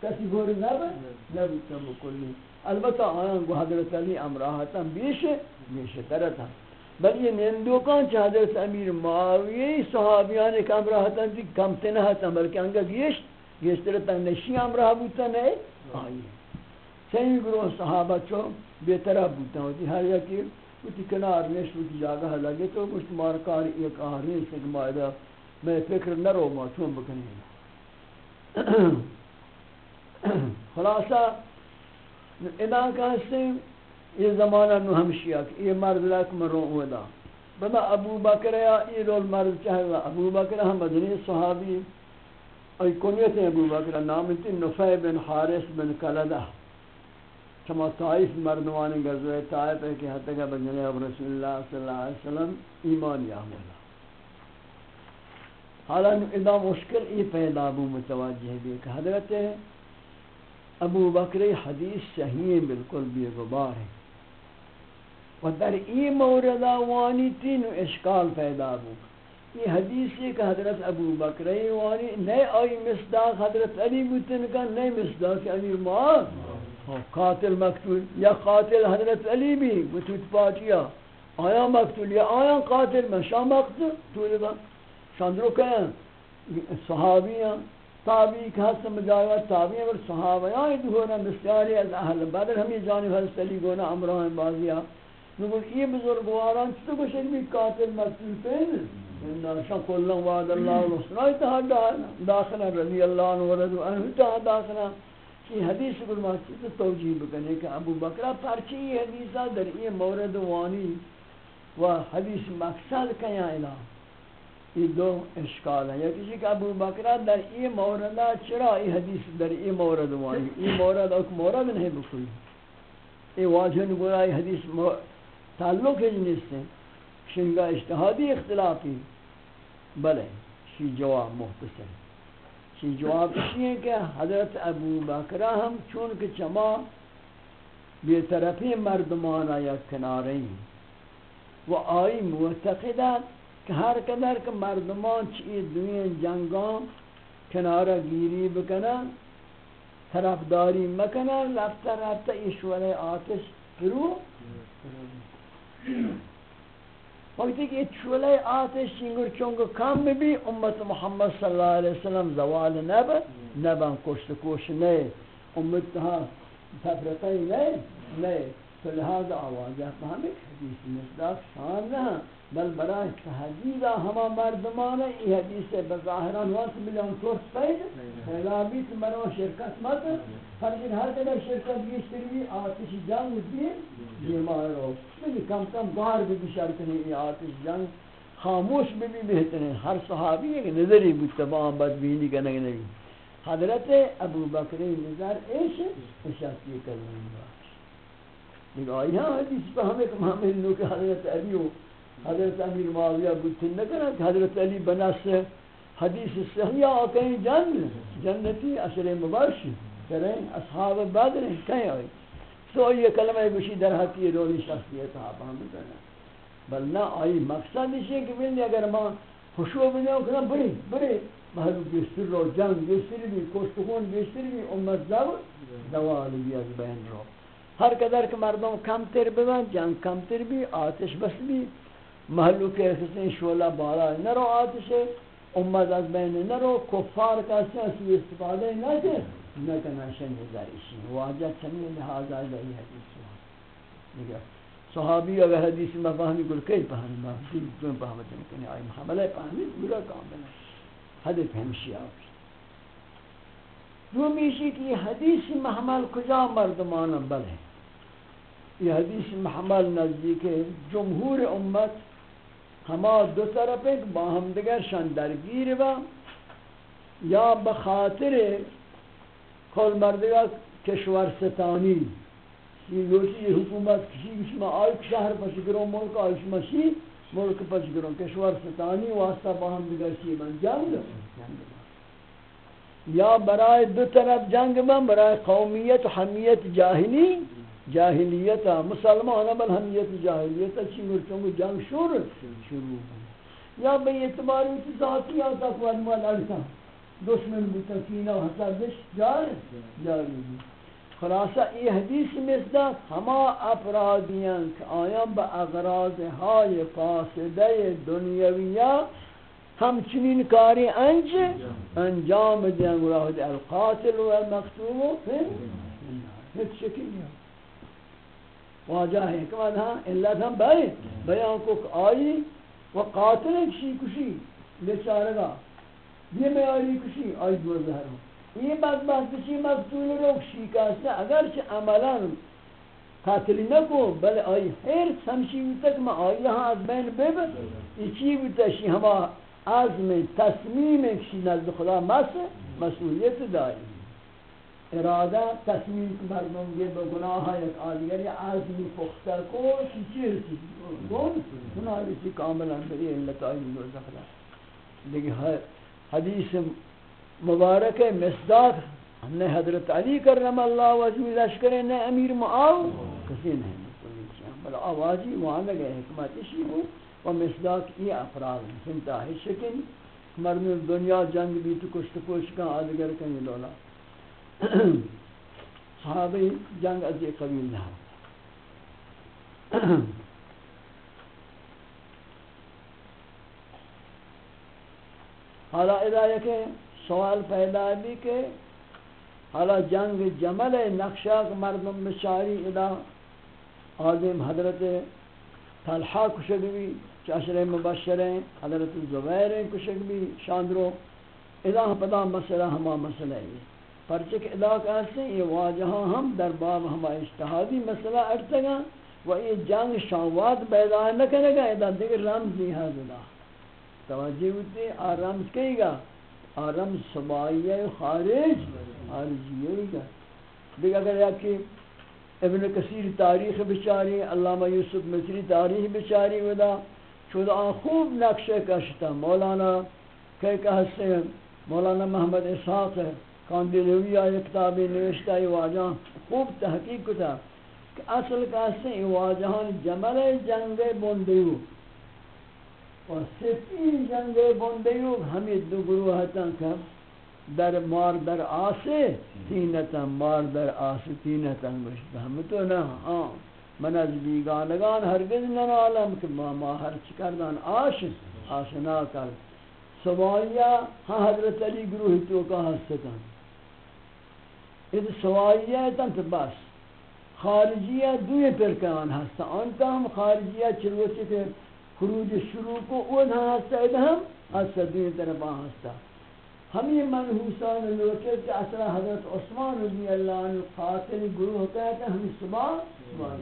کسی گوری نبا نبی. تم کلی. البتہ آیاں گو حضرت علی امراہتا بیش بیش ترتا بل یہ نندوکان چھ حضرت امیر معاویہ صحابیان ایک امرہ تن تھی کم تنہ تن بلکہ انگا گیشت گیشت رہتا نشی امرہ بوتا نہیں آئی سہی گروہ صحابہ چو بہترہ بوتا ہوتی ہر یکی اسی کنار نشت اسی جاگہ لگے تو مشت مارکار ایک آہرین سے کہ مائدہ میں فکر نہ رو ما چون بکنے خلاصہ ادا کا ہستے یہ زمانہ نو ہمشیا کہ یہ مرد لک مرو ودا بنا ابو بکر یا یہ رول مرد چاہے ابو بکر ہم مدنی صحابی. ای کنیت ابو بکر نام تی نفع بن حارس بن کلدہ چما طائف مردوان غزوہ طائف ہے کہ حتی کہ بجنے اب رسول اللہ صلی اللہ علیہ وسلم ایمان یا مولا حالا ادا مشکل ای پیدا بو متوجہ بھی کہ حضرت ابو بکر حدیث صحیح بالکل بے غبار ہے و در این مورد وانی تین اشکال پیدا بود یہ حدیث ہے کہ حضرت ابو بکر وانی نئے آئی مصداق حضرت علی بودن کا نئے مصداق امیر معاذ قاتل مقتول یا قاتل حضرت علی بھی بتوت پاچیا۔ آیا مقتول یا آیا قاتل میں شاہ مقتول تولی با شاندرو کہیں صحابیاں تابعی حسن مجاوت تابعی اور صحابیاں دہونا بسیاری از اہل بدر ہمیں جانب حضرت علی گونا امران بازیاں نقول یہ بزرگواران چھتو کشک بھی قاتل مقتول پین انہا شاق اللہ وعد اللہ ورسول تہا داخلہ رضی اللہ عنہ ورضو عنہ. تہا داخلہ یہ حدیث کو ما چیز توجیہ بکنے کہ ابو بکرہ پرچی یہ حدیثہ در یہ مورد وانی و حدیث مقصد کیا الہ یہ دو اشکال ہیں. یا کسی کہ ابو بکرہ در یہ موردہ چرا یہ حدیث در یہ مورد وانی. یہ مورد ایک مورد نہیں بکلی یہ واجہ نگونا یہ حدیث تعلق ہی نہیں سے. شنگا اجتہادی اختلافی۔ بلے، شی جواب محتسن شی جواب اسی ہے کہ حضرت ابو بکرہ ہم چونکہ چما بے طرفی مردمان یا کناریں و آئی معتقدت کہ ہر قدر کہ مردمان چی دوین جنگان کنارہ گیری بکنن، طرفداری مکنن رفتہ رفتہ ایشور آتش فرو وقتی کہ چولے آتش چنگر چونگو کم بھی امت محمد صلی اللہ علیہ وسلم زوال نبا نبا کشت کوش نئے امت تہا تفرقی نئے نئے تو لہذا آوازہ فہمی حدیث مصداق شان رہا بل برای تحدید ہما مردمان ای حدیث بظاہران واسه ملیون ترس پید خلابیت منو شرکت مت فرقی ہر قدر شرکت بیشتر بھی آتش جنگ بھی بیمار رو. بلی کم کم بار بھی شرکت نہیں آتش جنگ. خاموش بھی بھی بہتر ہے ہر صحابی ایک نظری بود تمام بدبینی کا نگے نہیں حضرت ابو بکر نظر ایش اشاکی کرنے باش لیکن آئی ہاں حدیث پہ ہمیں کم ہمیں لوگ حضرت علیو حضرت امیر معاویہ بودتن نکرن کہ حضرت علی بناس حدیث صحیح آقای جنت جنتی عشر مبارشی کریں، اصحاب بدر کہیں آئی تو یہ کلمہ گوشی در حقی رولی شخصیت آپ ہم کرنا بل نہ آئی مقصد ہے کہ بلنی اگر ما خوشو بنیاں کرنا بڑی بڑی۔ محلو بیشتر رو، جنگ بیشتر بھی کشتخون بیشتر بھی، امت زور زوالی بھی از بین رو۔ ہر قدر کہ مردم کم تر ببن جنگ کم تر بھی، آتش بس بھی۔ محلو کے حسن شولہ بالا نرو آتش امت از بین نرو کفار کا سنسی استفادہ نہ دے نہ کنا شن واجہ چمی لحاظہ دہی حدیث دیکھا صحابی اگر حدیث میں فہمی کل کئی پہنی ما دل تو پہمت نہیں آئی محملہ پہمی برا کام بنا حدیث ہمشی آپی دو میشی کی حدیث محمل کجا مردمان بل ہے؟ یہ حدیث محمل نزدیک جمہور امت ہما دو طرف ایک باہم دیگر شان درگیر با یا بخاطر کل مردگا کشور ستانی، یہ لوٹی حکومت کسی کشما آئیک شہر پشکروں ملک آئیک مشی ملک پشکروں کشور ستانی واسطہ باہم دیگر شیبن جنگ یا برای دو طرف جنگ من برای قومیت و حمیت جاہلی جاہلیت مسلمان بل ہمیت جاہلیت چی مرچوں کو جنگ شروع شروع یا بے اعتبار کی ذاتی آتا قوات مال لڑتا دشمن بوتا کینا حسد دش جار جاری خلاصہ یہ حدیث مثل ہما افرادیاں کہ آیاں با اغراض های فاسده دنیاویہ ہمچنین کاری انج انجام دیں گراہ دے القاتل و المقتول پھر ہیچ شکل نہیں واجہ حکمت ہاں اللہ ہم بھائی بیان کو آئی و قاتل کشی کشی بیچارگا یہ میں آئی کشی، آئی دو زہر ہوں۔ یہ بدبخت چی مقتول رو شکسته اگرچه عملا قتل نکو بل آئی خیر سمشی بودتا که ما آئی ها از بین ببر یہ چی بودتا شی ہما عزم تصمیم کشی نزد خدا مس، مسئولیت داری اراده، تصمیم که مردم گه به گناه های یک آدگری عزم پخته کو شی چی رسی گون گناه رسی کاملا بری علت آئی دوزخ دیگه حدیث مبارک مصداق ہم نے حضرت علی کرم اللہ وجہ لشکر نے امیر معاو کسی نہیں بل آوازی وہاں لگے حکمت اسی ہو و مصداق یہ افراد سنتا ہے شکل مرد دنیا جنگ بھی تو کشت کوش کا آدگر کنی لولا. صحابی جنگ از یہ قبیل نہ حالا اذا یکے سوال پیدا بھی کہ حالا جنگ جمل نقشہ مردم مشاری ادا آدم حضرت طلحہ کشک بھی چاشر مبشریں، حضرت زبیر کشک بھی شاندرو ادا پدا مسئلہ ہما مسئلہ ہے۔ پرچک ادا کہتے یہ واجہاں ہم در باب ہما اشتہادی مسئلہ ارتگا و یہ جنگ شاوات پیدا نہ کرے گا ادا دیکھ رمزی حضرہ توجہ ہوتی آ رمز کہی گا۔ آرم سبائیہ خارج خارجیہ گا۔ دیکھ، اگر یا کہ ابن کثیر تاریخ بچاری علامہ یوسف مصری تاریخ بچاری ودا چود آن خوب نقشہ کشتا، مولانا کہ کہتے ہیں، مولانا محمد اسحاق کاندلوی آئی کتابی نوشتا یہ واجہ خوب تحقیق کتا کہ اصل کہتے ہیں یہ واجہان جمل جنگ بندیو۔ و سپین جنگ بندیو، ہمیں دو گروہ ہتاں کہ در مار در آسے تینتا مار در آسے تینتا گوشت ہم تو نہ ہاں۔ من از بیگانگان ہرگز نہ عالم کہ ما ما ہر چکردان آش، آشنا کر۔ سوائیہ ہاں حضرت علی گروہ تو کا ہستکان اذ سوائیہ تن تو بس۔ خارجیہ دوئے پر کان ہستا ان کا ہم خارجیہ چلوچے کہ خروج شروع کو، اون ہاں ہستا ادھم ہستا دین طرف ہستا۔ ہمیں منحوسان لوچے کہ اصلا حضرت عثمان رضی اللہ عنہ قاتل گروہ کہتا ہے ہمیں صبح صبح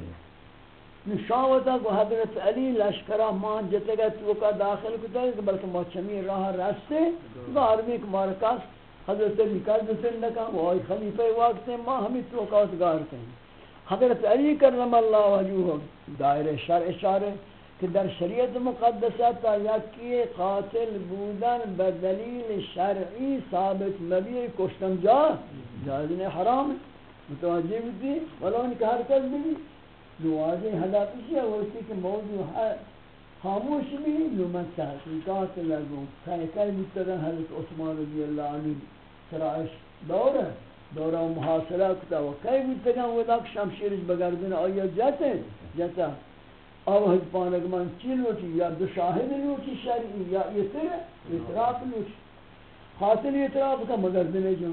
نشاوتا کو حضرت علی لشکرہ مان جتے گا تو کا داخل کتا ہے، بلکہ موچمی راہ راستے گارمی کے حضرت علی کا دسن لکا وہ خلیفہ وقت ہیں، ماں ہمیں تو کا گار کہیں حضرت علی کرم اللہ وجوہ دائر شرع اشارے کہ در شریعت مقدسہ تا یکی قاتل بودن بدلیل شرعی ثابت نبی کشتن جا، جائزن حرام متوجہ بھی ولو ان کا حرکت بھی نوازی حلاقی ہے ویسی کہ موضوع ہے۔ خاموش بھی نو تحقیقات لگوں کئی کئی متدن حضرت عثمان رضی اللہ عنہ۔ سرائش دور ہے دورہ محاصلہ کتا و کئی متدن ودک شمشیرش بگردن آیا جاتے جاتا او ہج پانک من چی لوٹی یا دو شاہد لوٹی شرعی یا اتر اعتراف لوٹی قاتل اعتراف کا مگر دنے جو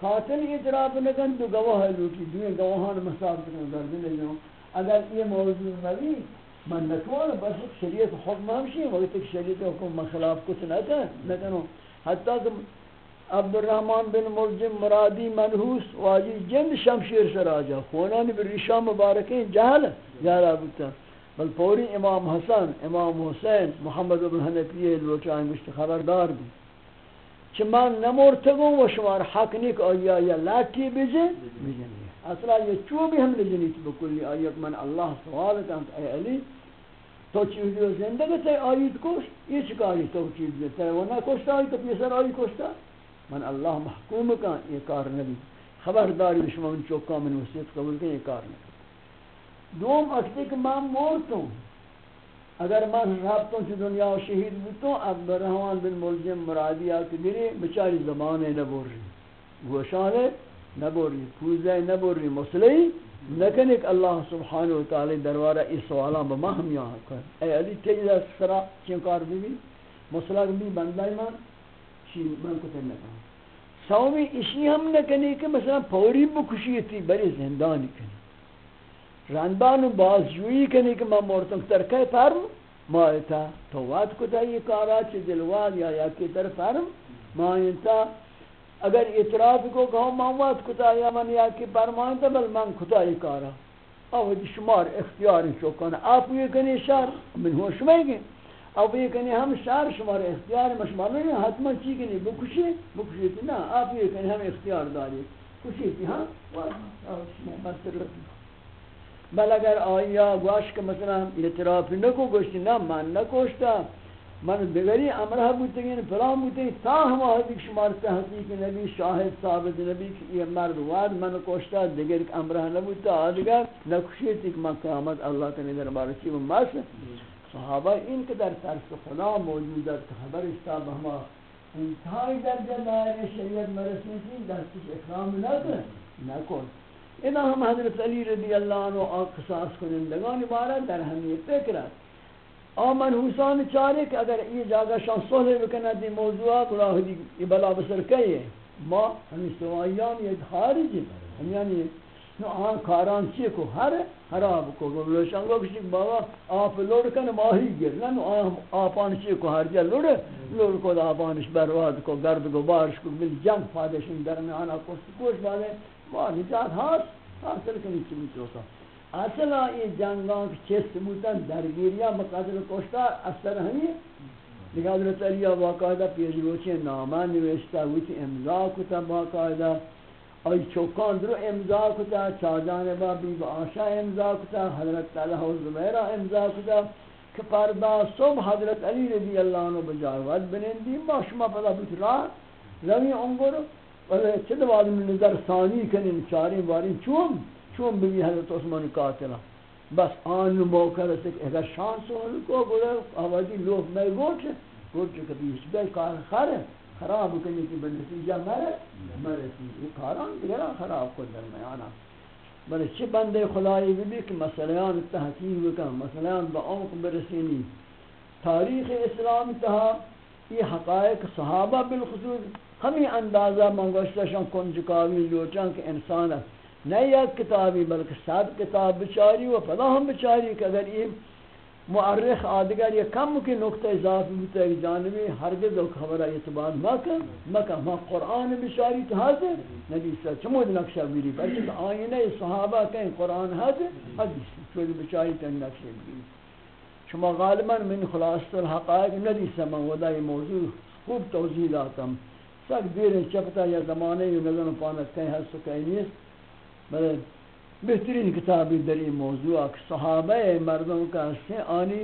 قاتل اعتراف نکن دو گواہ لوٹی دو گواہان مساب کن مگر دنے جو اگر یہ موضوع نبی من نتوان بس شریعت حکم ہمشی وقت شریعت حکم مخلاف کچھ نکن نکنو حتی کہ عبد الرحمن بن ملجم مرادی منحوس واجی جند شمشیر سراجا خونانی بر ریشان مبارکین جہل جہل بودتا بل پوری امام حسن، امام حسین، محمد بن حنفیه لوچان گشت خبردار بھی چه من نمورتگم و شمار حق نیک آیا یا لاتی بجن؟ بجن۔ اصلا یہ چوبی ہم لجنیت بکلی آیت من اللہ سوال کنت اے علی، تو چیزی زندگی تے آیت کش یہ چکاری تو چیزی تے ونا کشتا آئی تو پیسر آئی کشتا۔ من اللہ محکوم کن یہ کار نبی۔ خبرداری شما من چوکا من وسیعت قبول کن یہ کار نبی۔ دوم وقتی کہ میں مورتوں اگر میں رابطوں کی دنیا و شہید بودتوں عبد الرحمن بن ملجم مرادی آکے میرے بچاری زبانے نبور رہی گوشانے نبوری پوزے نبوری مسلی نکنی کہ اللہ سبحانہ وتعالی دروارہ اس سوالاں بما ہم یہاں کر اے علی تیجہ سرا چنکار بھی بھی مسلک بھی بندہ ایمان چی من کو تن نکا سومی اشی ہم نہ نکنی کہ مثلا پوری بکشی تھی بری زندانی کنی رندان باز جوئی کنی کہ میں مورتن ترکے فرم ما ایتا تو واد کتا یہ کارا چی دلواد یا یا کی در فرم ما ایتا اگر اعتراف کو کہو مواد کتا یا من یا کی برمان تا بل من کتا یہ کارا او دی جی شمار اختیار چوکانا آپ یہ کنی شار من ہوش میں گئے۔ او یہ کنی ہم شار شمار اختیار مشمار نہیں حتما چی کنی بکشی بکشی تی نا، آپ یہ کنی ہم اختیار داری۔ کشی تی ہاں؟ بل اگر آیا گوش که مثلا اعتراف نکو گوشتی، نا، من نکوشتا، من دیگری امرہ بودتے گئے یعنی فلان بودتے تا ہم آہدی شمار تحقیق نبی، شاہد ثابت نبی کہ یہ مرد واد من کوشتا، دیگر امرہ نبودتا آدھگر نکشیتی کہ من قیامت اللہ تعالی در بارسی و مس صحابہ ان کے در ترس خدا موجود ہے خبر اشتاب ہما انتہائی درجہ دائر شریعت مرسنی تھی دستش اکرام نہ کر نہ کن ہم حضرت علی رضی اللہ عنہ قصاص کنندگان بارہ در ہمیت فکرات آمن حسان چارے کہ اگر یہ جاگہ شان صلح بکنا دی موضوعات راہ دی بلا بسر کئی ہے ما ہمیں سوائیان یہ خارج ہے ہم یعنی آن کاران چی کو؟ ہر خراب کو. گوشن گو کسی بابا آپ لوڑ کن، ماہی گر نو آپان چی کو؟ ہر جا لوڑ لوڑ کو آپانش برباد کو، گرد کو بارش کو مل جنگ فادشن درمیانا کشت کوش بادے ماہ نجات ہاتھ حاصل کنی چی چوتا اصلا یہ جنگان کے چست بودن درگیریاں مقدر کشتا اثر ہمیں لیکن حضرت علیہ باقاعدہ پیجروچی نامہ نوشتا ہوئی امضا کتا باقاعدہ ای چوکان درو امضا کتا چاجانبا بی با آشا امضا کتا، حضرت علیہ و زمیرہ امضا کتا، کہ پردا صبح حضرت علی رضی اللہ عنہ بجاوت بنندی، ما شما پدا بیت راہ روی انگور، ولی چند وادم نظر ثانی کنین چارین بارین چون چون بھی حضرت عثمان قاتلہ. بس آن موقع رسے کہ اگر شانس ہو کو بولے، آوازی لوگ میں گوچ گوچ کبھی اس بے کار خر خراب کرنے کی بنتیجہ مرے مرے یہ کاران دیگر خراب کو درمیانا بلے چھ بندے خدای بھی بھی کہ مسئلیان تحقیق بکن، مسئلیان با عمق برسینی۔ تاریخ اسلام تہا یہ حقائق صحابہ بالخصوص ہمیں اندازہ منگوشتشان کنجکاوی لوچان کہ انسان ہے۔ نہیں ایک کتابی بلکہ سات کتاب بچاری و پدا ہم بچاری کہ اگر یہ معرخ آدگر یہ کم کی نقطہ اضافی بتا ہے جانبی ہرگز و خبر اعتبار مکہ مکہ ما قرآن بچاری تو حاضر، نبی صلی اللہ چمود نقشہ بیری بلکہ آئینہ صحابہ کہیں قرآن حاضر، حدیث چود بچاری تو نقشہ بیری شما غالبا من خلاصت الحقائق ندی سمن ودا یہ موضوع، خوب توضیح داتم۔ سک دیر چپتا یا زمانے یو نظر پانک کہیں حس و کہیں نیست بلے بہترین کتابی در این موضوع صحابہ مردم کا سے آنی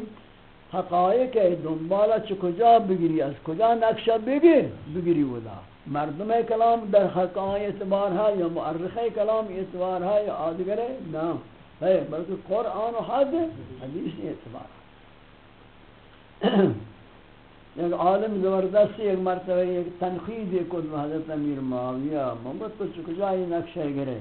حقائق دنبالا چ کجا بگیری، از کجا نقشہ بگیر بگیری ودا۔ مردم کلام در حقائق اعتبار ہے یا معرخ کلام اعتبار ہے یا آدگر نام ہے، بلکہ قرآن و حدیث حدیث اعتبار ایک عالم زبردستی ایک مرتبہ ایک تنقید کو حضرت امیر معاویہ، محمد تو چکجائی نقشہ گرے؟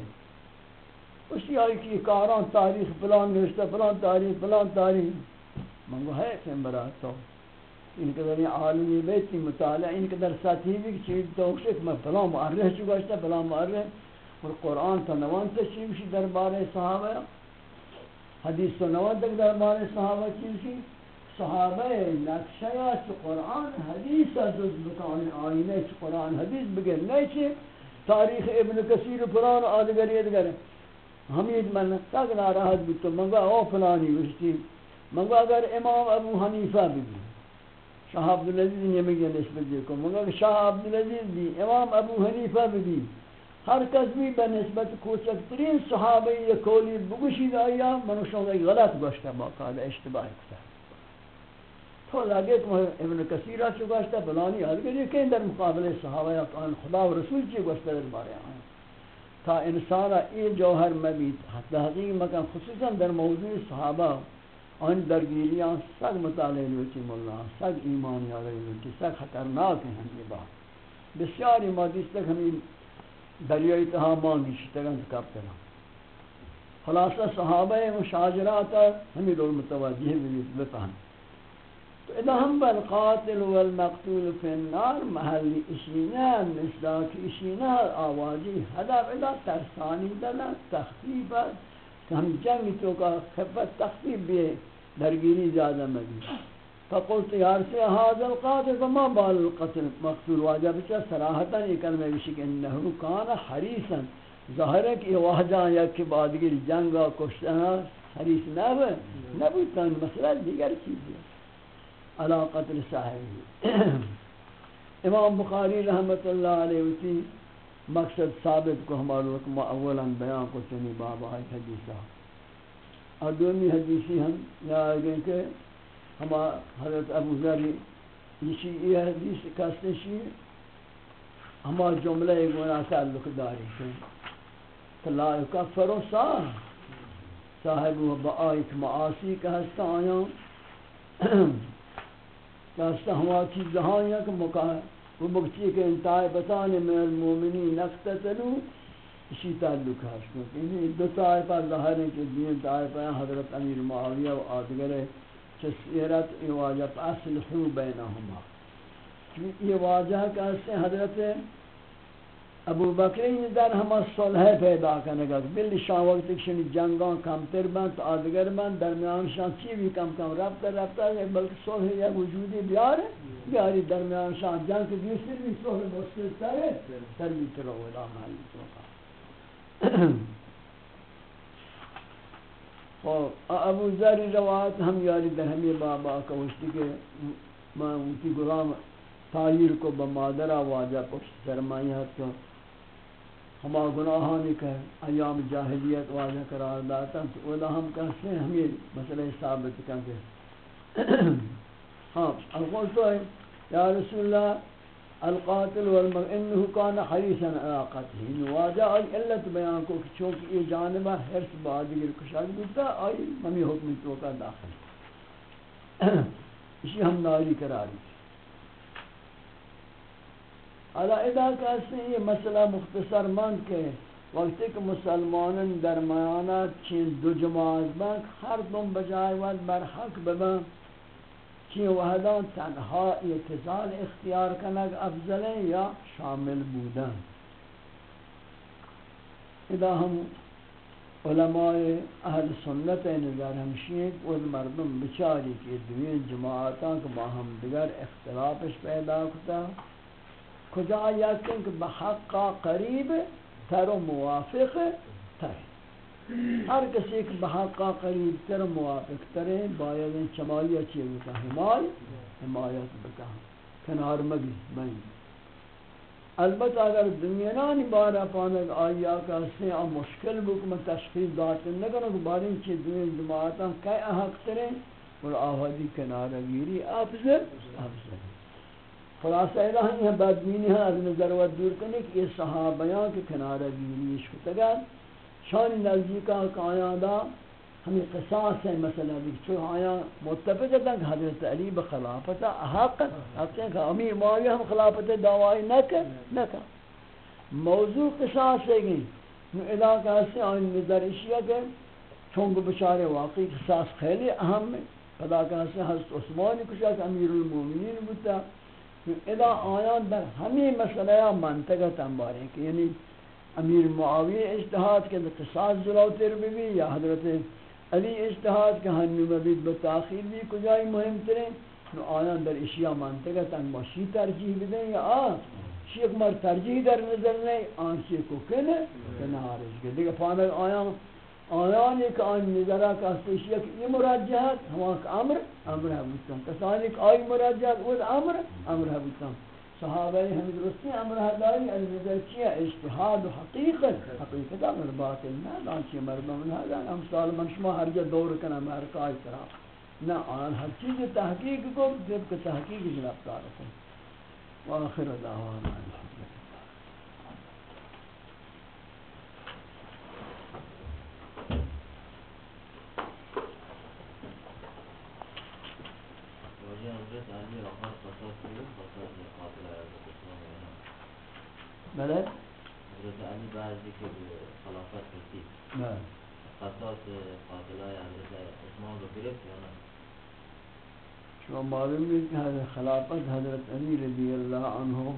اسی آئی کی کاران تاریخ، فلان نوشتہ، فلان تاریخ فلان تاریخ۔ منگو ہے کہ برات تو۔ ان کے در عالمی بیتی مطالعہ، ان کے در ساتھی بھی کہ چیز توقشک میں فلان معرح چکاشتا فلان معرح اور قرآن تا نوان تشریف شی دربار صحابہ۔ حدیث تو نوان تک دربار صحابہ چیزی صحابہ نقشہ چی قرآن حدیث جز بکان آئینہ چی قرآن حدیث بگر نہیں چی تاریخ ابن کثیر فلان آدگر یدگر حمید من تک ناراحت بھی تو منگا او فلانی وشتی، منگا اگر امام ابو حنیفہ بھی شاہ عبدالعزیز نے مجھے نسبت دیکھو، منگا کہ شاہ عبدالعزیز بھی امام ابو حنیفہ بھی ہر کس بھی بہ بنسبت کوچکترین صحابی یہ کولی بگوشید آیا منوشوں کا غلط گوشتا باقاعدہ اشتباہ کتا تو لگے کہ ابن کثیرہ چو گوشتا بلانی حال کہ یہ کہیں در مقابل صحابہ خدا و رسول چی گوشتا در بارے آئیں تا انسان این جوهر مبید. تحقیق مکان، خصوصا در موضوع صحابہ آن درگیریاں سگ مطالعه لوچی مولا سگ ایمان یاری لوچی سگ خطرناک ہیں یہ بات بسیاری مادیس تک ہمیں دریائی تہا مانگی شتگن کب کرنا خلاصہ صحابہ مشاجرات ہمیں لوگ متوجہ بھی بتانا اذا هم بالقاتل والمقتول في النار محلی اشينا مصداق اشينا اواجي هدف اذا ترساني دلا تخفیف که هم جنگ تو کا خفت تخفیف بیه درگیری زیاده مدید فقلت یا رسی هذا القاتل فما بال القتل مقتول واجب بچه سراحتا یہ کلمه بشی کہ انہو کان حریصا. ظاہر ہے کہ واجہ یا کہ بادگیر جنگ و کشتنا حریص نہ نبوتن مسئلہ دیگر چیز ہے علا قتل صاحبی امام بخاری رحمت اللہ علیہ وسلم مقصد ثابت کو ہمارے وقت اولا بیان کو چنی بابا حدیثہ۔ اور دومی حدیثی ہم یا آگے کہ ہم حضرت ابو ذری یہ یہ حدیث کہتے ہیں ہما جملہ ایک گناہ تعلق داری ہیں کہ لا یکفر صاحب صاحب و بآیت معاصی کا ہستا آیا۔ راستہ ہوا چیز ہاں کہ مقام وہ مکچی کے انتہائی بتانے میں المومنین نقتتلو اسی تعلق ہے۔ کیونکہ دو طائفہ ظاہر ہیں کہ دین طائفہ حضرت امیر معاویہ و آدگر چسیرت ای واجہ اصلحو بینہما۔ یہ واجہ کہتے ہیں حضرت ابو بکری در ہما صلح پیدا کرنے گا بلی شاہ وقت شنی جنگان کم تر بند تو آدگر بند، درمیان شاہ چی بھی کم کم ربتا ربتا ہے بلکہ صلح یا وجودی بیار بیاری درمیان شاہ جنگ کے دیسر بھی صلح مشکل تر ہے تر بھی تر اولا محلی توقع ابو ذر روایت ہم یاری در ہمی بابا کا وشتی کے میں انتی غلام تاہیر کو بمادرہ واجہ پشت سرمائی ہے تو ہما گناہانی کہ ایام جاہلیت واجہ قرار داتا تو اولا ہم کہتے ہیں ہمیں مسئلہ ثابت کرتے ہاں القول تو ہے، یا رسول اللہ، القاتل والمغ انه كان حريصا على قتله واجہ ای علت بیان کو کہ چونکہ یہ جانبہ حرص بادگر کشاک بودتا، آئی ہمیں حکم تو کا داخل۔ اسی ہم ناری قراری حالا ادا کہتے ہیں یہ مسئلہ مختصر من کے وقت کہ مسلمانان درمیانہ چین دو جماعت بانک ہر دن بجائے وقت بر حق ببن، چین وحدان تنها اعتزال اختیار کنگ افضل یا شامل بودن. ادا ہم علماء اہل سنت نظر ہمشید و مردم بچاری کی دوین جماعتاں کہ باہم دیگر اختلافش پیدا کتا کجا یکن کہ بحقا قریب تر و موافق تر ہر کسی کہ بحقا قریب تر و موافق تر باید چمائی اچھی بکا حمای حمایت بکا۔ کنار مگی بین البتہ اگر دنیانانی بارا پانک آیا کا سیاں مشکل بکم تشخیص داتن نکنو کہ بارین چی دنیا جماعتاں کئی احق ترین اور آہادی کنار گیری افضل افضل۔ خلاصہ الہی ہے بدبینی ہے از نظروت دور کرنے کہ یہ صحابیان کے کنارہ گیریش کو تگا شان نزدیکا کا ہمیں قصاص ہے مسئلہ بھی چھو آیاں متفق ہے کہ حضرت علی بخلافت حق حق ہے کہ امیر معاویہ ہم خلافت دعوائی نہ کر نہ کر۔ موضوع قصاص ہے گئی نو علاقہ سے آئین نظر اشیاء کے چونگ بچارے واقعی قصاص خیلی اہم ہے۔ علاقہ سے حضرت عثمانی کشا کہ امیر المومنین بتا ادا آیان در ہمیں مسئلہ منطقہ تنبارے کہ یعنی امیر معاویہ اجتہاد کے قصاص جلوتر بھی بھی یا حضرت علی اجتہاد کے ہنو مبید بتاخیر بھی کجائی مهم ترین نو آیان در اشیاء منطقہ تنبار شی ترجیح بدیں یا آ شیخ مر ترجیح در نظر نہیں آن شیخ کو کنے کنارش گئے دیکھا پانک آیان آیان ایک آن نظرہ کا استشیہ کہ یہ مراجعات ہوا کہ امر امر ہے بودتاں کسان ایک آئی مراجعات وہ امر امر ہے بودتاں صحابہ درستی امر ہے داری ان نظر کیا اجتحاد و حقیقت. حقیقت امر باطل نہ دانچی مردم نہ دان ہم من شما ہر جا دور کنا مرکائی طرح نہ آن ہر چیز تحقیق کو جبکہ تحقیق جناب تارکن وآخر دعوانا الحمد بلد حضرت علی بعضی که خلافت رسید نه قصاص قاتلای حضرت عثمان رو گرفت یا نه شما معلوم ہے کہ خلافت حضرت علی رضی اللہ عنہ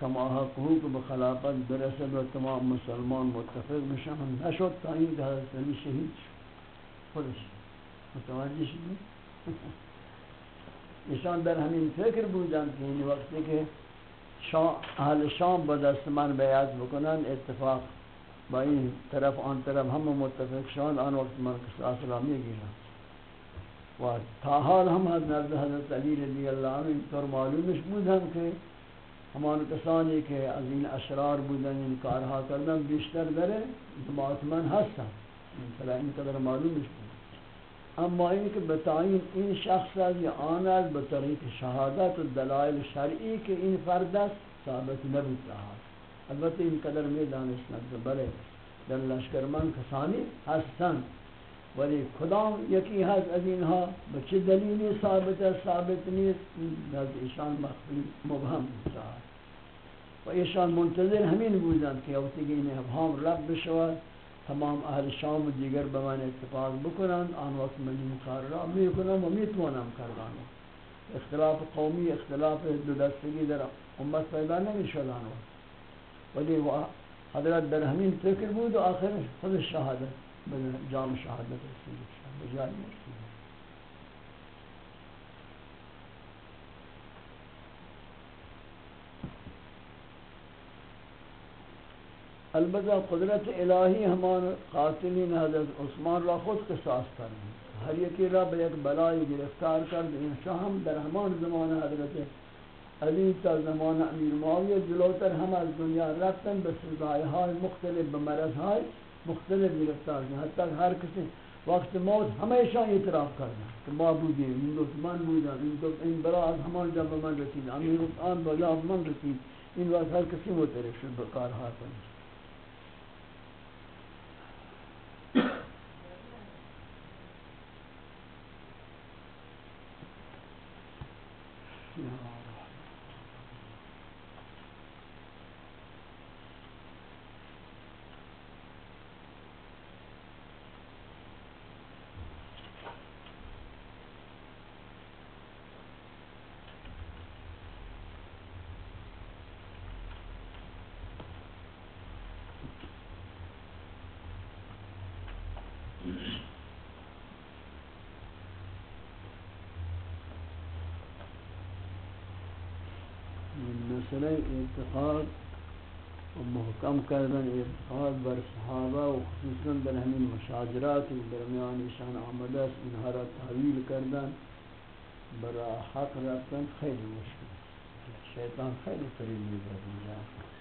کما حق ہو کہ بخلافت برسد و تمام مسلمان متفق مشان نشد تا این کہ حضرت علی شہید خودش. متوجہ شدی نشان در همین فکر بودن که این وقتی که اهل شام با دست من بیعت بکنن، اتفاق با این طرف، آن طرف همه متفق شان آن وقت من قصاص را میگیرم. و تا حال هم از نزد حضرت علی رضی اللہ عنہ اینطور معلومش بودن که همان کسانی که از این اشرار بودن، این کارها کردن، بیشتر داره جماعت من هستن. مثلا این قدر معلومش بود. اما این که بتعین این شخص از یا آن از بطریق شهادت و دلائل شرعی که این فرد است، ثابت نبود البته این قدر می دانستند بله، در لشکر من کسانی هستند ولی کدام یکی هست از اینها؟ به چه دلیلی ثابت است؟ ثابت نیست. از ایشان مخفی مبهم و ایشان منتظر همین بودند که وقتی این ابهام رب بشود. تمام اهل شام و دیگر به من اتفاق بکنند، آن وقت من این کار را میکنم و میتوانم کردن. اختلاف قومی، اختلاف دو دستگی در امت پیدا نمیشد آن وقت ولی حضرت در همین فکر بود و آخر خود شهادت، به جام شهادت رسید بجای البتہ قدرت الہی ہمان قاتلین حضرت عثمان را خود قصاص کرنے ہر یکی را بے ایک بلائی گرفتار کر دیں شاہم در ہمان زمان حضرت علی تا زمان امیر معاویہ جلوتر ہم از دنیا رفتن بسزائی های مختلف بمرض های مختلف گرفتار۔ کرنے حتی ہر کسی وقت موت ہمیشہ اعتراف کرنا کہ ما بودیم، این دوست من بودم، این دوست، این برا از همان جب من رسید، امیر آن بلا من رسید۔ این وقت هر کسی مترک شد بکارها کنید مسئلہ اعتقاد و محکم کردن اعتقاد بر صحابہ و خصوصا در ہمین مشاجرات درمیان شان آمده است، اینها را تحویل کردن برا حق رفتن خیلی مشکل شیطان خیلی فریب میدهد